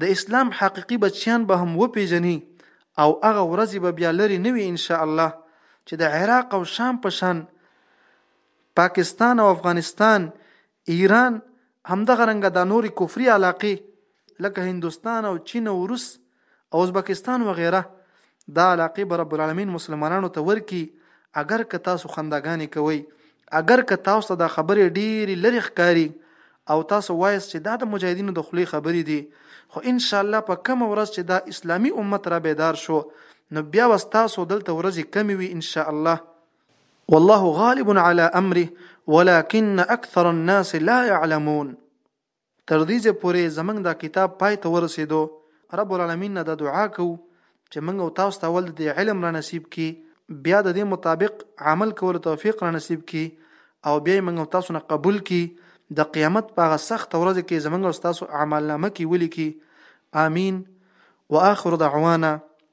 د اسلام حقیقي بچیان به هم وپیژني او هغه ورځې به بیا لري نه وي ان شاء الله چې د عراق او شام په شان پاکستان او افغانستان ایران همدغه رنګه دا نورې کفري علاقې لکه هندوستان او چین او روس او ازبکستان وغیره دا علاقې به رب العالمین مسلمانانو ته ورکي اگر که تاسو خنداګانې کوئ اگر که تاسو ته دا خبرې ډېرې لرې ښکاري او تاسو وایست چې دا د مجاهدینو د خولې خبرې دي خو ان شاء الله په کوم ورځ چې دا اسلامي امت را بیدار شو نو بیا وستاسو دلته ورځې کمی وي ان شاء الله والله غالب على امره ولكن اکثر الناس لا يعلمون تر دې ځې پورې زمنګ دا کتاب پای ته ورسېدو رب العالمین نه دا دعا کوو چې موږ او تاسو ته ول د علم را نصیب کی بیا د دې مطابق عمل کولو توفیق را نصیب کی او بیا موږ او تاسو نه قبول کی د قیامت په هغه سخت ورځ کې زمونږ او تاسو اعمال نامه کې ولیکي آمین واخر دعوانا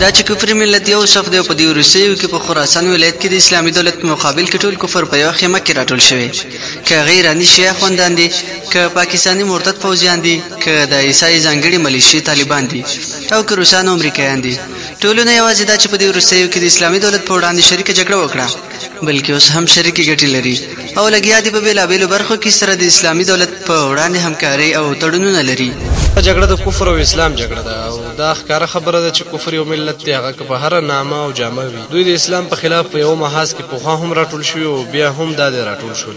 دا چې کفر ملت یو صف دی په دې وروسیو کې په خراسان ولایت کې د اسلامي دولت په مقابل کې ټول کفر په یو خیمه کې راټول شوی که غیر اني شیعه خوندان دي که پاکستاني مرتد فوجیان دي که د عیسائی ځانګړي ملیشي طالبان دي او که روسان او امریکایان دي ټولونه یوازې دا چې په دې وروسیو کې د اسلامي دولت په وړاندې شریکه جګړه وکړه بلکې اوس هم شریکې ګټې لري او لګیا دي په بېلابېلو برخو کې سره د اسلامي دولت په وړاندې همکارۍ او تړونونه لري. دا جګړه د کفر او اسلام جګړه ده او دا ښکاره خبره ده چې کفر یو ملت دی هغه که په هره نامه او جامه وي. دوی د اسلام په خلاف په یوه محاذ کې پخوا هم راټول شوي وو او بیا هم دا دی راټول شول.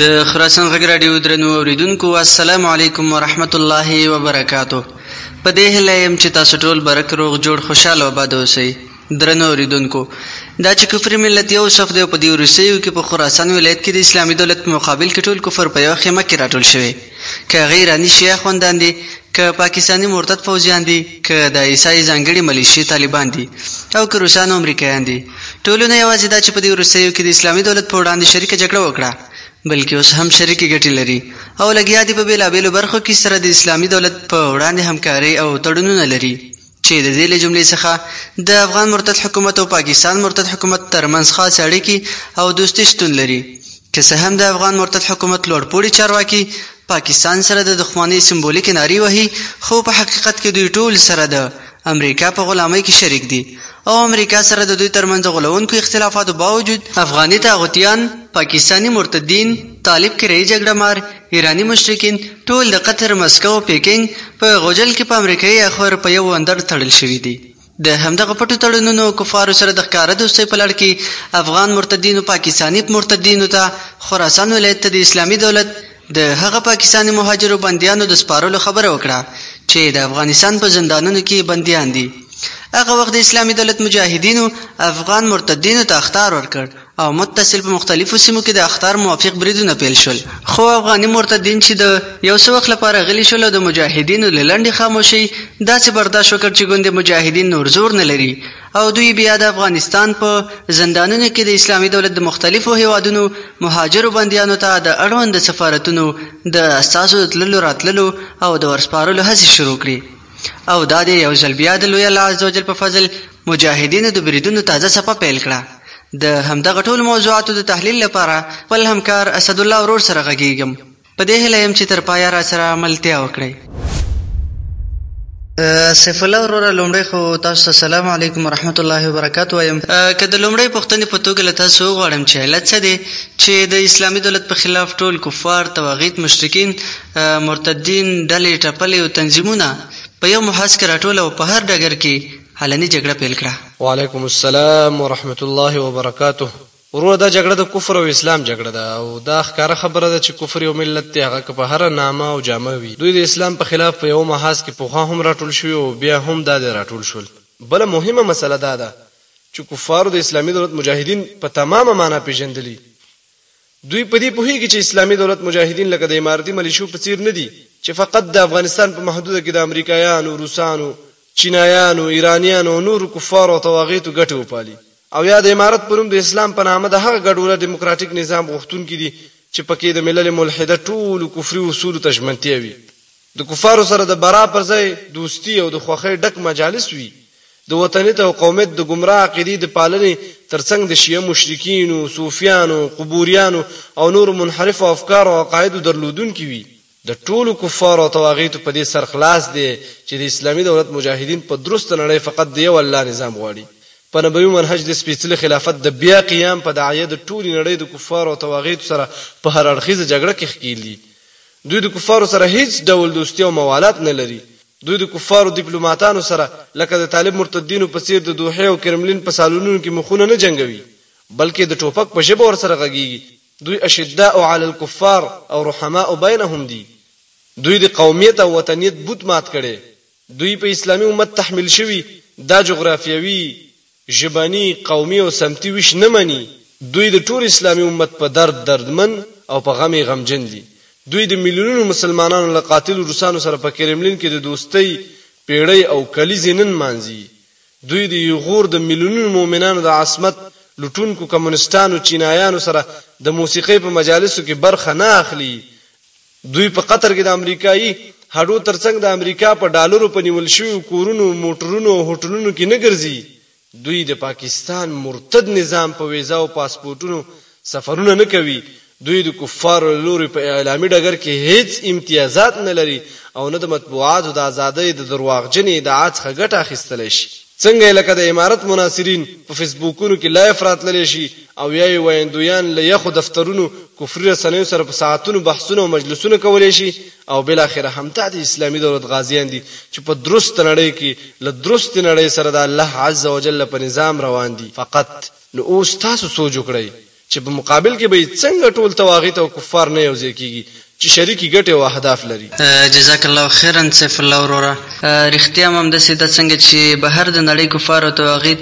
د خراسان غږ راډیو درنو اوریدونکو السلام علیکم ورحمت الله وبرکاتو په دې هیله یم چې تاسو ټول برک روغ جوړ خوشاله او باد اوسئ درنو اوریدونکو دا چې کفر ملت یو صف دی په دې وروستیو کې په خراسان ولایت کې د اسلامي دولت په مقابل کې ټول کفر په یوه خیمه کې راټول شوی که هغه ایراني شیعه خوندان دي، که پاکستاني مرتد فوځیان دي، که د ایسای ځانګړي ملیشې طالبان دي او که روسان او امریکایان دي، ټولو نه یوازې دا چې په دې وروستیو کې د اسلامي دولت په وړاندې شریکه جګړه وکړه، بلکې اوس هم شریکې ګټې لري او لګیا دي په بېلابېلو برخو کې سره د اسلامي دولت په وړاندې همکارۍ او تړونونه لري. چې د دې له جملې څخه د افغان مرتد حکومت او پاکستان مرتد حکومت ترمنځ خاصې اړیکې او دوستي شتون لري که څه هم د افغان مرتد حکومت لوړپوړي چارواکي پاکستان سره د دښمنۍ سمبولیکې نارې وهي خو په حقیقت کې دوی ټول سره د امریکا په غلامۍ کې شریک دي او امریکا سره د دوی ترمنځ غولونکو اختلافاتو باوجود افغاني طاغوتیان پاکستاني مرتدین طالب کرایي جګړه مار ایراني مشرکین ټول د قطر، مسکو او پیکنګ په غوجل کې په امریکایي اخور په یو اندړ تړل شوي دي. د همدغه پټو تړونونو کفارو سره د ښکاره دوستۍ په لړ کې افغان مرتدینو پاکستاني مرتدینو ته خراسان ولایت ته د اسلامي دولت د هغه پاکستاني مهاجرو بندیانو د سپارلو خبره وکړه چې د افغانستان په زندانونو کې بندیان دي. هغه وخت د اسلامي دولت مجاهدینو افغان مرتدینو ته اخطار ورکړ او متصل په مختلفو سیمو کې د اخطار موافق بریدونه پیل شول خو افغاني مرتدین چې د یو څه وخت لپاره غلي شول او د مجاهدینو له لنډې خاموشۍ داسې برداشت وکړ چې ګوندې مجاهدین نور زور نه لري او دوی بیا د افغانستان په زندانونو کې د اسلامي دولت د مختلفو هیوادونو مهاجرو بندیانو ته د اړوند سفارتونو د استازو د تللو راتللو او د ورسپارلو هڅې شروع کړې او دا دی یو ځل بیا د لوی الله عز وجل په فضل مجاهدینو د بریدونو تازه څپه پیل کړه د همدغه ټول موضوعاتو د تحلیل لپاره خپل همکار اسد الله ورور سره غږیږم په دې هیله یم چې تر پایه را سره ملتیا وکړئ سیف الله وروره لومړی خو تاسو ته سلام علیکم ورحمت الله وبرکاتو وایم که د لومړی پوښتنې په توګه له تاسو وغواړم چې علت څه دی چې د اسلامي دولت په خلاف ټول کفار توغیت مشرکین مرتدین، ډلې ټپلې او تنظیمونه په یو محاذ کې راټول او په هر ډګر کې علني جګړه پیل کړه. وعلیکم السلام ورحمت الله وبرکاته وروره دا جګړه د کفر او اسلام جګړه ده او دا ښکاره خبره ده چې کفر یو ملت دی هغه که په هره نامه او جامه وي دوی د اسلام په خلاف په یوه محاذ کې پخوا هم راټول شوي او بیا هم دا دی راټول شول. بله مهمه مسله دا ده چې کفارو د اسلامي دولت مجاهدین په تمامه مانا پیژندلي دوی په دې پوهېږي چې اسلامي دولت مجاهدین لکه د امارتي ملیشو په څېر نه دي چې فقط د افغانستان په محدوده کې د امریکایانو، روسانو، چینایانو، ایرانیانو او نورو کفارو او طواغیتو ګټې وپالي او یا د امارت په نوم د اسلام په نامه د هغه ګډوله ډیموکراټیک نظام غوښتونکي دي چې پکې د ملل ملحده ټولو کفري اصولو ته ژمنتیا وي. د کفارو سره د برا پر ځای دوستي او د خوښۍ ډک مجالس وي، د وطنيت او قوميت د ګمراه عقيدې د پالنې تر څنګ د شيعه مشرکينو، صوفيانو، قبوريانو او نورو منحرفو افکارو او عقايدو درلودونکي وي. د ټولو کفارو او طواغيتو په دې سر خلاص دی چې د اسلامي دولت مجاهدين په درسته نړۍ فقط د يو الله نظام غواړي. په نبوي منهج د سپېڅلي خلافت د بيا قيام په داعيه د ټولې نړۍ د کفارو او طواغيتو سره په هر اړخيزه جګړه کې ښکېل دي. دوی د کفارو سره هیڅ ډول دوستي او موالات نه لري. دوی د کفارو دیپلوماتانو سره لکه د طالب مرتدینو په څیر د دوحې او کرملین په سالونونو کې مخونه نه جنګوي، بلکې د ټوپک په ژبه ورسره غږیږي. دوی اشداء علی الکفار او رحماء بینهم دي. دوی د قومیت او وطنیت بوت مات کړی. دوی په اسلامي امت تحمیل شوي دا جغرافیوي، ژبني، قومي او سمتي ویش نه مني، دوی د ټول اسلامي امت په درد دردمن او په غم یې غمجن دي، دوی د میلیونونو مسلمانانو له قاتلو روسانو سره په کریملین کې د دوستۍ پیړۍ او کلیزې نه نمانځي، دوی د یغور د میلیونونو مومنانو د عصمت لوټونکو کمونستانو چینایانو سره د موسیقۍ په مجالسو کې برخه نه اخلي، دوی په قطر کې د امریکایي هډو ترڅنګ د امریکا په ډالرو په نیول شویو کورونو، موټرونو او هوټلونو کې نه ګرځي، دوی د پاکستان مرتد نظام په ویزا او پاسپورټونو سفرونه نه کوي، دوی د کفارو له لوري په اعلامي ډګر کې هېڅ امتیازات نه لري او نه د مطبوعاتو د ازادۍ د درواغجنې ادعا څخه ګټه اخیستلی شي. څنګه یې لکه د امارت مناصرین په فیسبوکونو کې لایف راتللی شي او یا یې ویندویان له یخو دفترونو، کفري رسنیو سره په ساعتونو بحثونه او مجلسونه کولی شي او بالاخره همدا د اسلامي دولت غازیان دي چې په درسته نړۍ کې له درستې نړۍ سره د الله عزوجل په نظام روان دي فقط نو اوس تاسو سوچ وکړئ چې په مقابل کې به يې څنګه ټول طواغيت او کفار نه يوځای کيږي چې شريکې ګټې او اهداف لري. جزاک الله خیرا سیف الله وروره رښتیا هم همداسې ده څنګه چې بهر د نړۍ کفار او طواغیت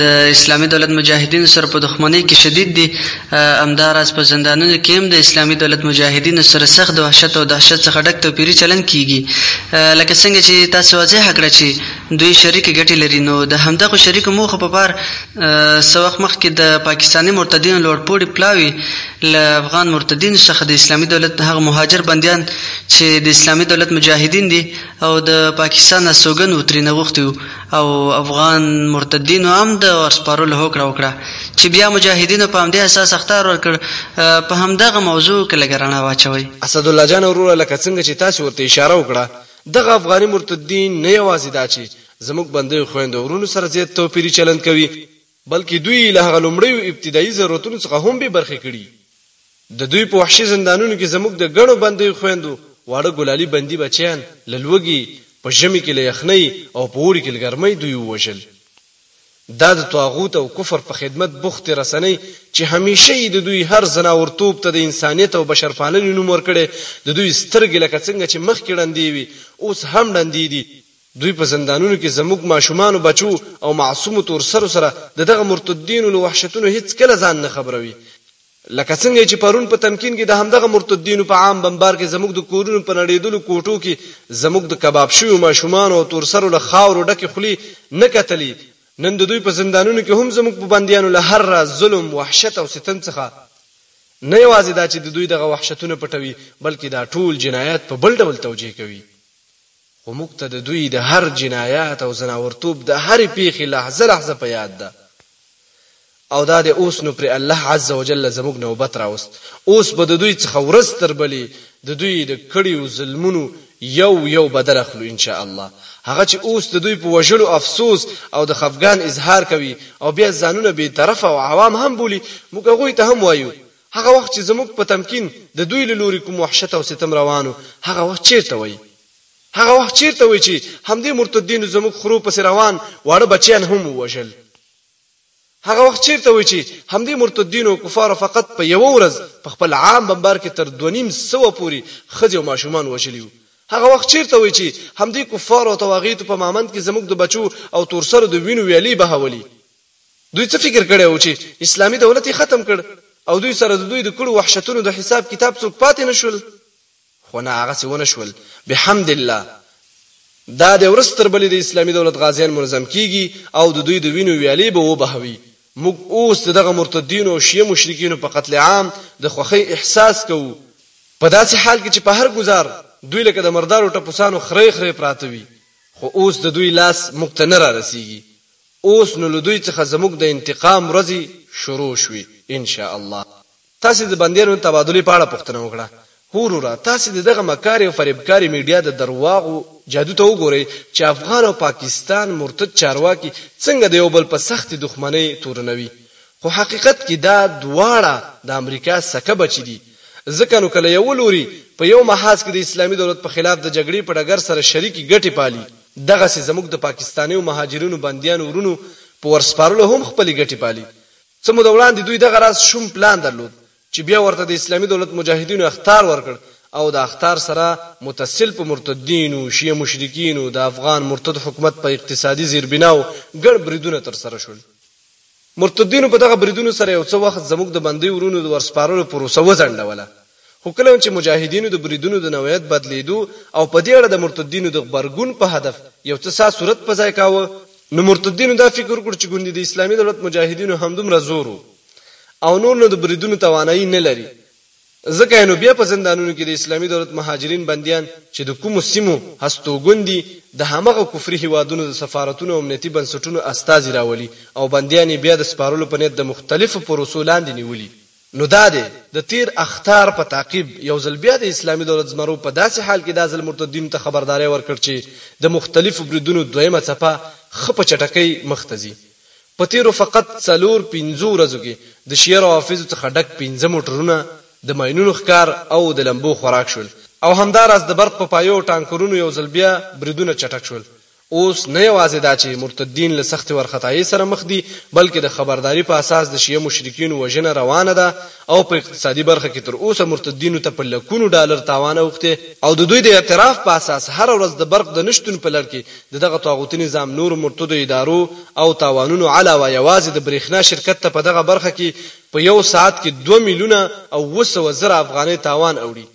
د اسلامي دولت مجاهدینو سره په دښمنۍ کې شدید دي همدا راز په زندانونو کې هم د اسلامي دولت مجاهدینو سره سخت د وحشت او دهشت څخه ډک توپیري چلند کیږي لکه څنګه چې تاسو واضح کړه چې دوی شریکې ګټې لري، نو د همدغو شریکو موخو په پار څه وخت مخکې د پاکستاني مرتدینو لوړ پوړي پلاوي له افغان مرتدینو څخه د اسلامي دولت هغه مهاجر بندیان چې د اسلامي دولت مجاهدین دي او د پاکستان استوګن وو ترینه غوښتي وو او افغان مرتدینو هم د ورسپارلو هوکړه وکړه چې بیا مجاهدینو په همدې اساس اخطار ورکړ په همدغه موضوع که لږه رڼا واچوئ. اسدالله جانه وروره لکه څنګه چې تاسې ورته اشاره وکړه دغه افغاني مرتدین نه یوازې دا چې زموږ بندیو خویندو ورونو سره زیات توپیري چلند کوي، بلکې دوی یې له هغه لومړیو ابتدایي ضرورتونو څخه هم بې برخې کړي. د دوی په وحشي زندانونو کې زموږ د ګڼو بندیو خویندو واړه ګلالي بندي بچیان له لوږې، په ژمي کې له یخنۍ او په اوړي کې له ګرمۍ دوی ووژل. دا د طاغوت او کفر په خدمت بوختې رسنۍ چې همېشه يې د دوی هر ځناورتوب ته د انسانيت او بشرپالنې نوم ورکړی، د دوی سترګې لکه څنګه چې مخکې ړندې وې، اوس هم ړندې دي. دوی په زندانونو کې زموږ ماشومانو، بچو او معصومو تورسرو سره د دغه مرتدينو له وحشتونو هېڅکله ځان نه خبروي. لکه څنګه چې پرون په تمکین کې د همدغه مرتدینو په عام بمبار کې زموږ د کورونو په نړېدلو کوټو کې زموږ د کباب شویو ماشومانو او تورسرو له خاورو ډکې خولې نه کتلې، نن د دوی په زندانونو کې هم زموږ په بندیانو له هر راز ظلم، وحشت او ستم څخه نه یوازې دا چې د دوی دغه وحشتونه پټوي، بلکې دا ټول جنایات په بل ډول توجیه کوي. خو موږ ته د دوی د هر جنایات او ځناورتوب د هرې پېښې لحظه لحظه په یاد ده. او دا دی اوس نو پرې الله عز و جل زموږ نوبت راوست، اوس به د دوی څخه ورځ تر بلې د دوی د کړیو ظلمونو یو یو بدل اخلو ان شاء الله. هغه چې اوس د دوی په وژلو افسوس او د خفګان اظهار کوي او بیا ځانونه بې طرفه او عوام هم بولي، موږ هغوی ته هم وایو، هغه وخت چې زموږ په تمکين د دوی له لوري کوم وحشت او ستم روان و، هغه وخت چېرته وئ؟ هغه وخت چېرته وئ چې همدې مرتدينو زموږ خرو پسې روان واړه بچيان هم ووژل؟ هغه وخت چېرته وئ چې همدې مرتدينو او کفارو فقط په يوه ورځ په خپل عام بمبار کې تر دوه نيم سوه پورې ښځې او ماشومان وژلي وو؟ هغه وخت چېرته وئ چې همدې کفارو او طواغيتو په مامند کې زموږ د بچو او تورسرو د وينو ويالې بهولې؟ دوی څه فکر کړی و چې اسلامي دولت یې ختم کړ او دوی سره د دوی د کړو وحشتونو د حساب کتاب څوک پاتې نشول خو نه هغه څه ونه شول بحمد الله دا د ورځ تر بلې د اسلامي دولت غازیان منظم کیږي او د دوی د وینو ویالې به وبهوي موږ اوس دغه مرتدینو او شیعه مشرکینو په قتل عام د خوښۍ احساس کوو په داسې حال کې چې په هر گزار دوی لکه د مردارو ټپوسانو خره خره پراته وي خو اوس د دوی لاس موږ ته نه را رسیږي اوس نو له دوی څخه زموږ د انتقام ورځي شروع شوي ان شاء الله. تاسې د بندیانو تبادلې په اړه پوښتنه وکړه. هو وروره، تاسې د دغه مکارې او فریبکارې میډیا د درواغو جادو ته وګورئ چې افغان او پاکستان مرتد چارواکي څنګه د یو بل په سختې دښمنۍ تورنوي. خو حقیقت کې دا دواړه د امریکا سکه بچي دي. ځکه نو که له یوه لوري په یو محاذ کې د اسلامي دولت په خلاف د جګړې په ډګر سره شریکې ګټې پالي، دغسې زموږ د پاکستانیو مهاجرینو بندیانو وروڼو په ورسپارلو هم خپلې ګټې پالي. څه موده وړاندې دوی دغه راز شوم پلان درلود چې بیا ورته د اسلامي دولت مجاهدینو اخطار ورکړ او د اخطار سره متصل په مرتدینو، شیعه مشرکینو، د افغان مرتد حکومت په اقتصادي زیربناو ګڼ بریدونه ترسره شول. مرتدینو په دغه بریدونو سره یو څه وخت زموږ د بندۍ وروڼو د ورسپارلو پروسه وځنډوله، خو کله چې مجاهدینو د بریدونو د نوعیت بدلیدو او په دې اړه د مرتدینو د غبرګون په هدف یو څه ساه صورت په ځای کاوه، نو مرتدینو دا فکر وکړ چې ګوندې د اسلامي دولت مجاهدینو همدومره زور او نور نو د بریدونو توانایي نه لري، ځکه یې نو بیا په زندانونو کې د اسلامي دولت مهاجرین بندیان چې د کومو سیمو هستوګن دي د همغه کفري هیوادونو د سفارتونو او امنیتي بنسټونو استازي راولي او بندیان یې بیا د سپارلو په نیت د مختلفو پروسو لاندې نیولي نو دا دی. د تیر اخطار په تعقیب یو ځل بیا د اسلامي دولت زمرو په داسې حال کې دا ځل مرتدینو ته خبرداری ورکړ چې د مختلفو بریدونو دویمه څپه ښه په چټکۍ مخته ځي. په تېرو فقط څلور پنځو ورځو کې د شیعه روافضو څخه ډک پنځه موټرونه د ماینونو ښکار او د لمبو خوراک شول او همدا راز د برق په پایو او ټانکرونو یو ځل بیا بریدونه چټک شول. اوس نه یوازې دا چې مرتدین له سختې وارخطایۍ سره مخ دي، بلکې د خبرداري په اساس د شیعه مشرکینو وژنه روانه ده او په اقتصادي برخه کې تر اوسه مرتدینو ته په لکونو ډالر تاوان اوښتی او د دوی د اعتراف په اساس هره ورځ د برق د نه شتون په لړ کې د دغه طاغوتي نظام نورو مرتدو ادارو او تاوانونو علاوه یوازې د برېښنا شرکت ته په دغه برخه کې په یو ساعت کې دوه میلیونه او اووه سوه زره افغانۍ تاوان اوړي،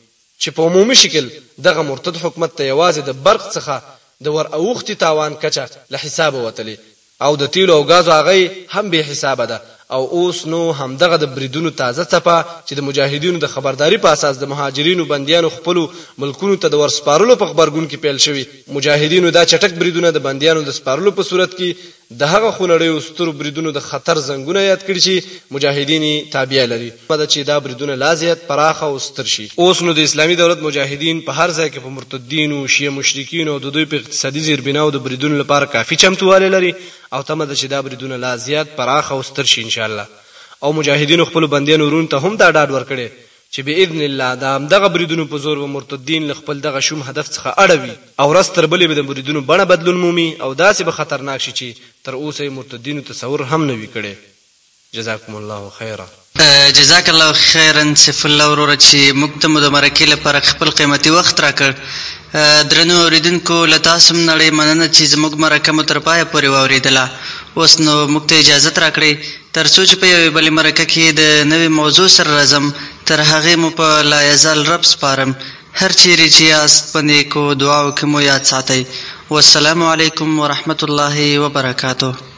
چې په عمومي شکل دغه مرتد حکومت ته یوازې د برق څخه د ور اوښتي تاوان کچه له حسابه وتلې او د تیلو او ګازو هغه یې هم بې حسابه ده او اوس نو همدغه د بریدونو تازه څپه چې د مجاهدینو د خبرداري په اساس د مهاجرینو بندیانو خپلو ملکونو ته د ورسپارلو په غبرګون کې پیل شوې، مجاهدینو دا چټک بریدونه د بندیانو د سپارلو په صورت کې د هغه خونړیو سترو بریدونو د خطر زنګونه یاد کړي چې مجاهدین یی تابیا لری. تمه ده چی دا بریدونه لا زیات پراخ او ستر شی. اوس نو د اسلامی دولت مجاهدین په هر ځای کی په مرتدینو، شیعه مشرکینو او د دوی په اقتصادی زیربناو د بریدونو لپاره کافی چمتووالی لری او تمه ده چی دا بریدونه لا زیات پراخ او ستر شی انشاالله او مجاهدینو خپلو بندیانو ورونو ته هم دا ډاډ ورکړی چی باذن الله د همدغه بریدونو په زور به مرتدین له خپل دغه شوم هدف څخه اړوی او ورځ تر بلی به د بریدونو بڼه بدلون مومی او داسی به خطرناک شی چی تر اوسه یی مرتدینو تصور هم نه وی کړی. جزاکم الله خیرا. جزاک الله خیرا سیف الله وروره چې موږ ته مو د مرکې لپاره خپل قیمتي وخت راکړ. درنو اوریدونکو له تاسو هم نړۍ مننه چې زموږ مرکه مو تر پایه پورې واوریدله. اوس نو موږ ته اجازت راکړئ تر څو چې په یوې بلې مرکه کې د نوې موضوع سره راځم تر هغې مو په لا یزال رب سپارم. هر چیرې چې یاست په نیکو دعاوو کې مو یاد ساتئ. والسلام علیکم ورحمة الله وبرکاته.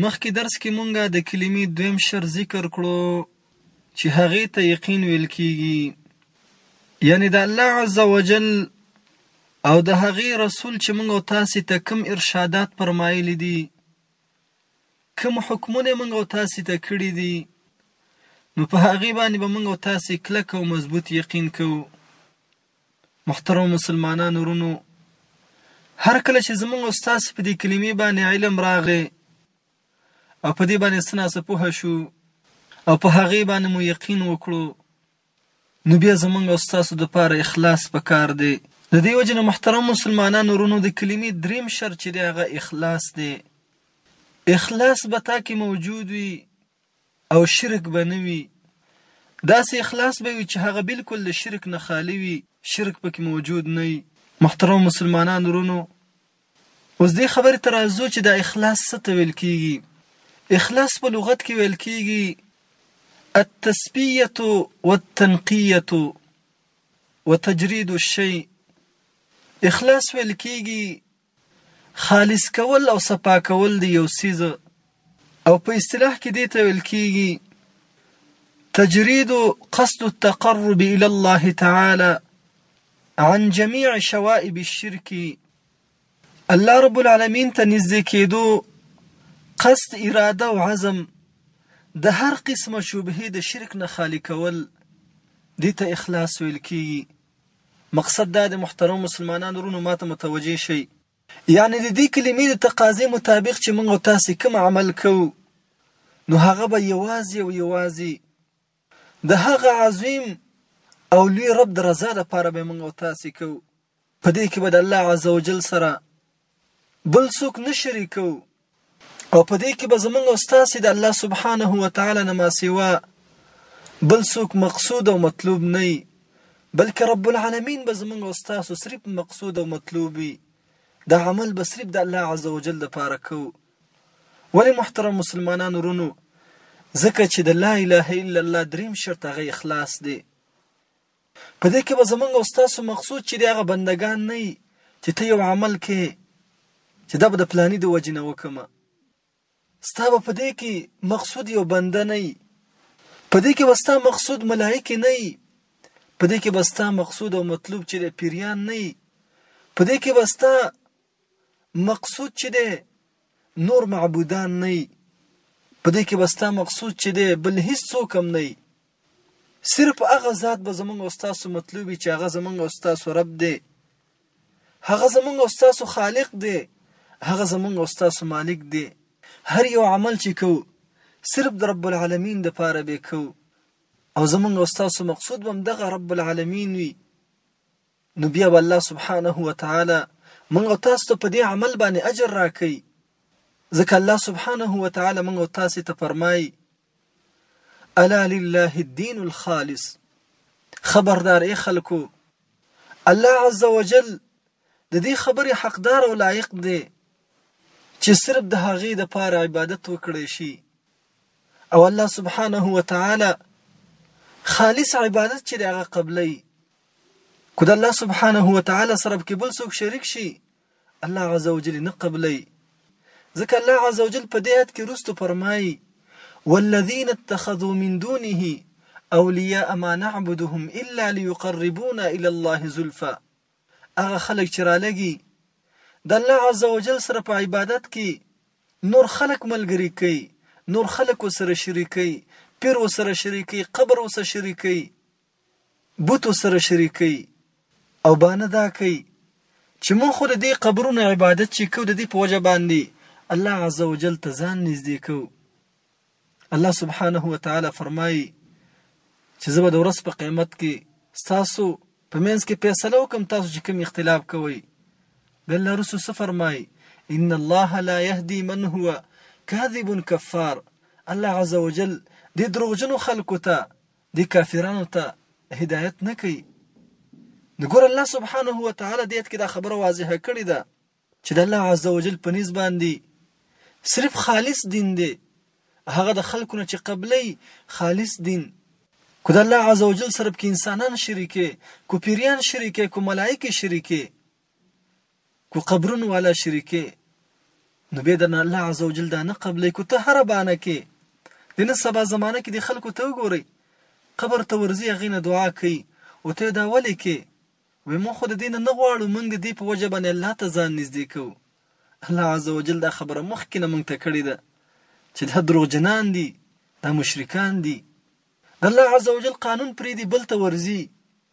مخکې درس کې مونږ د کلمې دویم شرط ذکر کړو چې هغې ته یقین ویل کیږي یعنی د الله عز وجل او د هغې رسول چې موږ او تاسې ته کوم ارشادات فرمایلی دي کوم حکمونه موږ او تاسې ته کړي دي نو په هغې باندې به موږ او تاسې کلک او مضبوط یقین کوو محترمو مسلمانانو ورونو! هر کله چې زمونږ او ستاسې په دې کلمې باندې علم راغی او په دې باندې څه نا څه پوه شو او په هغې باندې مو یقین وکړو نو بیا زمونږ او ستاسو دپاره اخلاص په کار دی. د دې وجې نه محترمو مسلمانانو ورونو د کلمې دریم شرط چې دی هغه اخلاص دی. اخلاص به تا کې موجود وي او شرک به نه وي داسې اخلاص به وي چې هغه بلکل له شرک نه خالي وي شرک پکې موجود نه وي. محترمو مسلمانانو وروڼو اوس دې خبرې ته راځو چې دا اخلاص څه ته ویل کیږي اخلاص په لغت کې ویل کیږي التسبیه والتنقیه وتجرید الشیء اخلاص ویل کیږي خالص کول او صفا کول د یو څیز او په اصطلاح کې دې ته ویل کیږي تجرید قصد التقرب الى الله تعالی عن جميع شوائب الشرك الله رب العالمین ته نږدې کېدو قصد اراده او عزم د هر قسمه شبهې د شرک نه خالي کول دې ته اخلاص ویل کېږي مقصد دا دی محترمو مسلمانانو ورونو ماته متوجه شی. یعنی د دی کلمې د تقاضی مطابق چی مونږ او تاسی کوم عمل کوو نو هغه به یوازی او یوازی د هغه عظیم او لوی رب د رضا لپاره به مونږ او تاسی کوو په دی کی به د الله عزوجل سره بل څوک نه شریکوو او په دې کې به زمونږ او ستاسې د الله سبحانه و تعالی نه ماسیوا بل څوک مقصود او مطلوب نه وي بلکې رب العالمین به زمونږ او ستاسو صرف مقصود او مطلوب وي دا عمل به صرف د الله عزوجل لپاره کو ولې محترم مسلمانان ورونو ځکه چې د لا اله الا الله دریم شرط هغه اخلاص دی په دې کې به زمونږ او ستاسو مقصود چې دی هغه بندګان نه یي چې ته یو عمل کې چې دا به د پلانی د وجې نه وکمه ستا به په دې کې مقصود یو بنده نه یي په دې کې به ستا مقصود ملایکې نه یي په دې کې بستا مقصود او مطلوب چې د پیریان نه په دې کې بستا مقصود چې د نور معبودان نه په دې کې بستا مقصود چې د بل هیڅ څوک هم نه صرف هغه ذات به زمونږ او ستاسو مطلوب وي چې هغه زمونږ او ستاسو رب دی هغه زمونږ او ستاسو خالق دی هغه زمونږ او ستاسو مالک دی هر یو عمل چې کوو صرف د رب العالمین د پاره به کوو او زمونږ او ستاسو مقصود به دغه رب العالمین وي نو بیا به الله سبحانه و تعالی مونږ او تاسو ته په دې عمل باندې اجر راکړي ځکه الله سبحانه و تعالی مونږ او تاسو ته فرمایي الا لله الدين الخالص خبردار اي خلکو الله عز وجل د دې خبرې حقدار او لایق دی چې صرف د هغې د پاره عبادت وکړي شي او الله سبحانه و تعالی خالص عبادت چې هغه قبلي کو د الله سبحانه و تعالی سره کې بل څوک شریک شي الله عز وجل یې نه قبلوي، ځکه الله عز وجل په دې آیت کې وروسته فرمایي، والذین اتخذوا من دونه اولیاء ما نعبدهم الا لیقربونا الی الله زلفا هغه خلک چې رالګي د الله عز وجل سره په عبادت کې نور خلک ملګری کوي نور خلک وسره شریکي پیر وسره شریکي قبر وسره شریکي بتو سره شریکۍ او بانه دا کوي چې مونږ خو د دې قبرونو عبادت چې کو د دې په وجه باندې الله عز وجل ته ځان نږدې کو الله سبحانه و تعالی فرمایي چې زه به د ورځ په قیامت کې ستاسو په منځ کې فیصله وکم تاسو چې کوم اختلاف کوئ بیا الله رسو څه فرمایي ان الله لا يهدي من هو کاذب کفار الله عز وجل دې دروغجنو خلکو ته دی کافرانو ته هدایت نه کوي نو ګور الله سبحانه و تعالی دې کې دا خبره واضحه کړې ده چې د الله عز وجل په نس باندې صرف خالص دین دی هغه د خلکو نه چې قبلې خالص دین کو د الله عز وجل سره کې انسانان شریکې کو پیریان شریکې کو ملائکه شریکې کو قبرون والا شریکه نو به درنه الله عزوجل دا نه قبلې کو ته هر بانه کې د نن سبا زمانه کې د خلکو ته وګوري قبر ته ورځي غینه دعا کوي او ته دا ولې کې وې مونږ خو د دین نه غواړو مونږ د دې په وجه باندې الله ته ځان نږدې کوو الله عزوجل دا خبره مخکې نه مونږ ته کړې ده چې دا دروغجنان دي دا مشرکان دي د الله عزوجل قانون پرې دی بل ته ورځي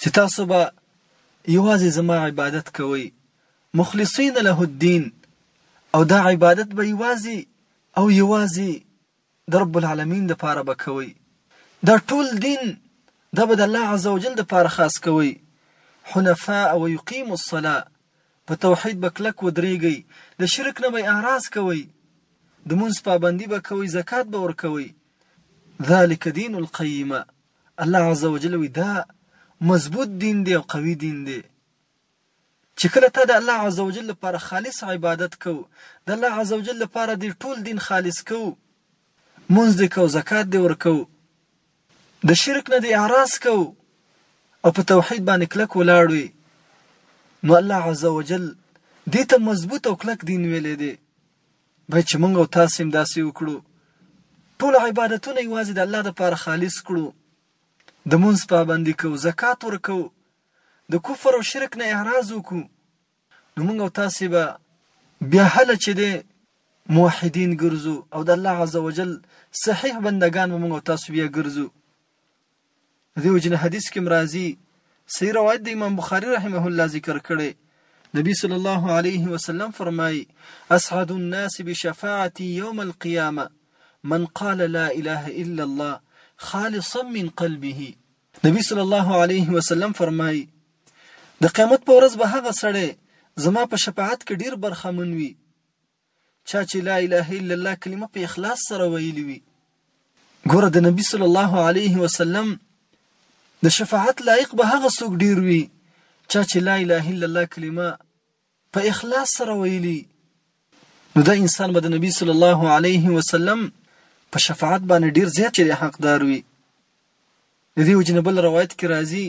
چې تاسو به یوازې زما عبادت کوئ مخلصین له الدین او دا عبادت به یوازې او یوازې د رب العالمین د پاره به کوئ دا ټول دین دا به د الله عزوجل د پاره خاص کوئ حنفاء او یقیم الصلاه په توحید به کلک ودرېږئ له شرک نه به اعراض کوئ د مونځ پابندي به کوئ زکات به ورکوئ ذلک دین القیمه الله عزوجل وی دا مضبوط دین دی او قوی دین دی چې کله تا د الله عزوجل لپاره خالص عبادت کو د الله عزوجل لپاره دی ټول دین خالص کو منځ دی کو زکات دی ورکو د شرک نه دی اعراض کو او په توحید باندې کلک ولاړ وي نو الله عزوجل دې ته مضبوط او کلک دین ویلې دی باید چې موږ او تاسو هم داسې وکړو ټول عبادتونه یوازې د الله لپاره خالص کړو د مونږ پابندي کو زکات ورکو د کفر او شرک نه اعراض وکړو نو موږ او تاسو به بیا هله چې د موحدین ګرځو او د الله عزوجل صحیح بندگان به موږ او تاسو بیا ګرځو د دې وجنه حدیث کې مرازي صحیح روایت د امام بخاری رحمه الله ذکر کړي نبی صلی الله علیه وسلم فرمایي اسعد الناس بشفاعتي يوم القيامه من قال لا اله الا الله خالصا من قلبه نبی صلی الله علیه وسلم فرمایي د قیامت په ورځ به هغه سړی زما په شفاعت کې ډیر برخمن وي چا چې لا اله الا الله کلمه په اخلاص سره ویلي وي ګوره د نبی صلی الله علیه وسلم د شفاعت لایق به هغه څوک ډیر وي چا چې لا اله الا الله کلمه په اخلاص سره ویلي نو دا انسان به د نبی صلی الله علیه وسلم په شفاعت باندې ډیر زیات چیرې حقدار وي د دې وجنه بل روایت کې راځي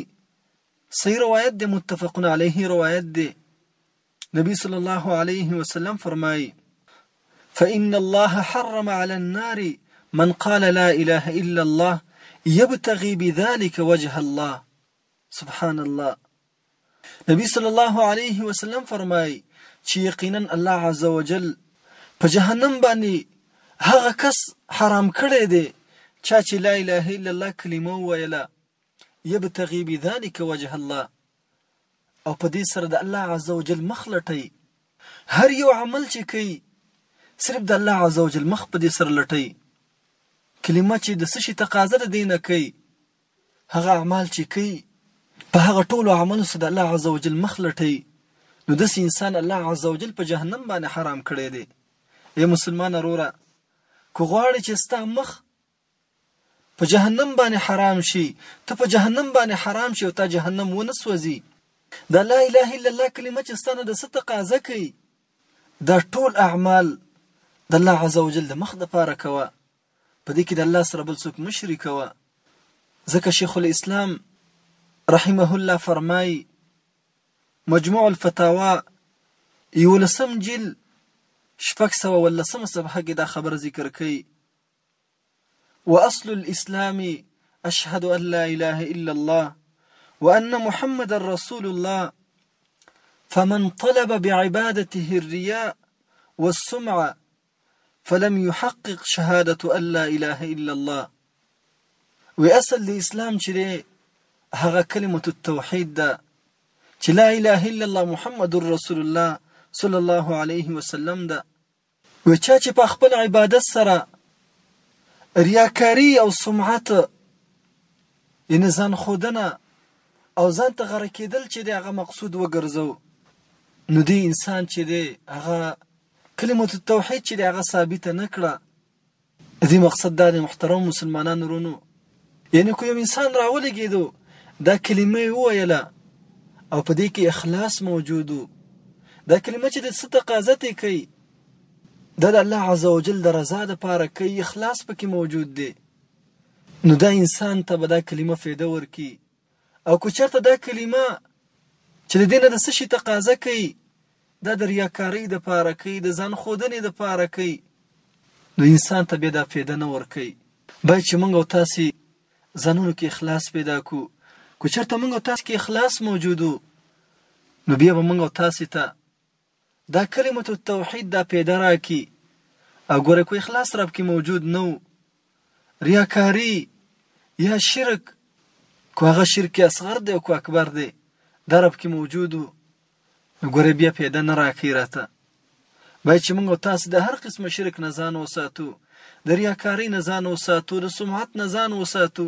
صحیح روایت دی متفقون علیه روایت دی نبی صلی الله علیه وسلم فرمایي فإن الله حرم على النار من قال لا اله الا الله يبتغي بذلك وجه الله سبحان الله نبی صلی الله علیه وسلم فرمای چې یقینا الله عزوجل په جهنم باندې هغه کس حرام کړی دی چا چې لا اله الا الله کلمه ویله یبتغي بذلك وجه الله او په دې سره د الله عزوجل مخ لټئ هر یو عمل چې کوي صرف د الله عزوجل مخ په دې سره لټئ کلمه چې د څه شي تقاضا د دې نه کوي هغه اعمال چې کوي په هغه ټولو عملو سره د الله عزوجل مخ لټئ نو داسې انسان الله عزوجل په جهنم باندې حرام کړی دی ای مسلمان وروره که غواړې چې ستا مخ په جهنم باندې حرام شي ته په جهنم باندې حرام شي او تا جهنم ونه سوځي دا لا اله الا الله کلمه چې ستنه د ست تقاضا کوي دا ټول اعمال د الله عزوجل د مخ د پاره کوه په دې کې د الله سره بل څوک مشرک کوه ځکه شیخ الاسلام رحمه الله فرمای مجموع الفتاوا یولسم جل شپږ سوه ولسمه صفحه کې دا خبره ذکر کوي واصل الاسلام اشهد ان لا اله الا الله وان محمد رسول الله فمن طلب بعبادته الرياء والسمعه فلم يحقق شهاده ان لا اله الا الله وی اصل د اسلام چې دی هغه کلمه التوحید ده چې لا اله الا الله محمد رسول الله صلی الله علیه وسلم ده نو چا چې په خپل عبادت سره ریاکاری او سمعت یعنی ځان خودنه او ځان ته غره کېدل چې د هغه مقصود وګرځو نو دی انسان چې دی هغه کلمت التوحید چې دی هغه ثابت نه کړه ددی مقصد دا دی محترمو مسلمانانو ورونو یعنی که یو انسان راولګیدو دا کلمه یې وویله او په دې کې اخلاص موجود دا کلمه چې د څه تقاضا ته کوي دا د الله عزوجل د رضا لپاره کوي اخلاص پکې موجود دی نو دا انسان ته به دا کلمه فایده ورکي او که چرته دا کلمه چې د دې نه د څه شي تقاضا کوي دا د ریاکارۍ د پاره کوي د ځان خودنې د پاره کوي نو انسان ته به دا فایده نه ورکوي باید چې موږ او تاسو ځانونو کې اخلاص پیدا کو کو چرته موږ او تاسو کې اخلاص موجودو نو بیا به موږ او تاسو ته دا کلمة التوحید دا پیده راکی اګوره کوی خلاص رب کی موجود نه وو ریاکاری یا شرک کو هغه شرک اصغر دی او کو اکبر دی دا رب کی موجود وو نو ګوره بیا پیده نه راکی راته باید چې موږ تاسو د هر قسم شرک نه ځان وساتو د ریاکاری نه ځان وساتو د سمعت نه ځان وساتو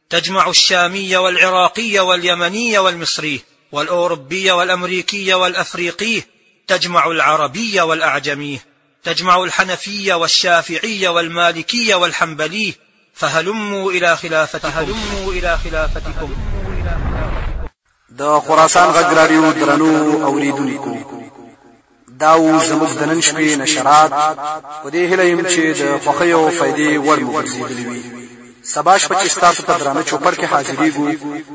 تجمع الشامي والعراقي واليمني والمصري والأوروبي والأمريكي والأفريقي تجمع العربي والأعجمي تجمع الحنفي والشافعي والمالكي والحنبلي فهلموا إلى خلافتكم فهلموا إلى خلافتكم د خراسان غږ راډیو درنو اوریدونکو دا و زموږ د نن شپې نشرات په دې هیله یم چې د خوښۍ او فایدې وړ مو ګرځېدلي وي سبا شپه چې ستاسو په درانه چوپړ کې حاضرېږو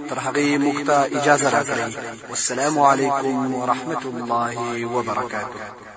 تر هغې موږ ته اجازه راکړئ والسلام علیکم ورحمت الله وبرکاته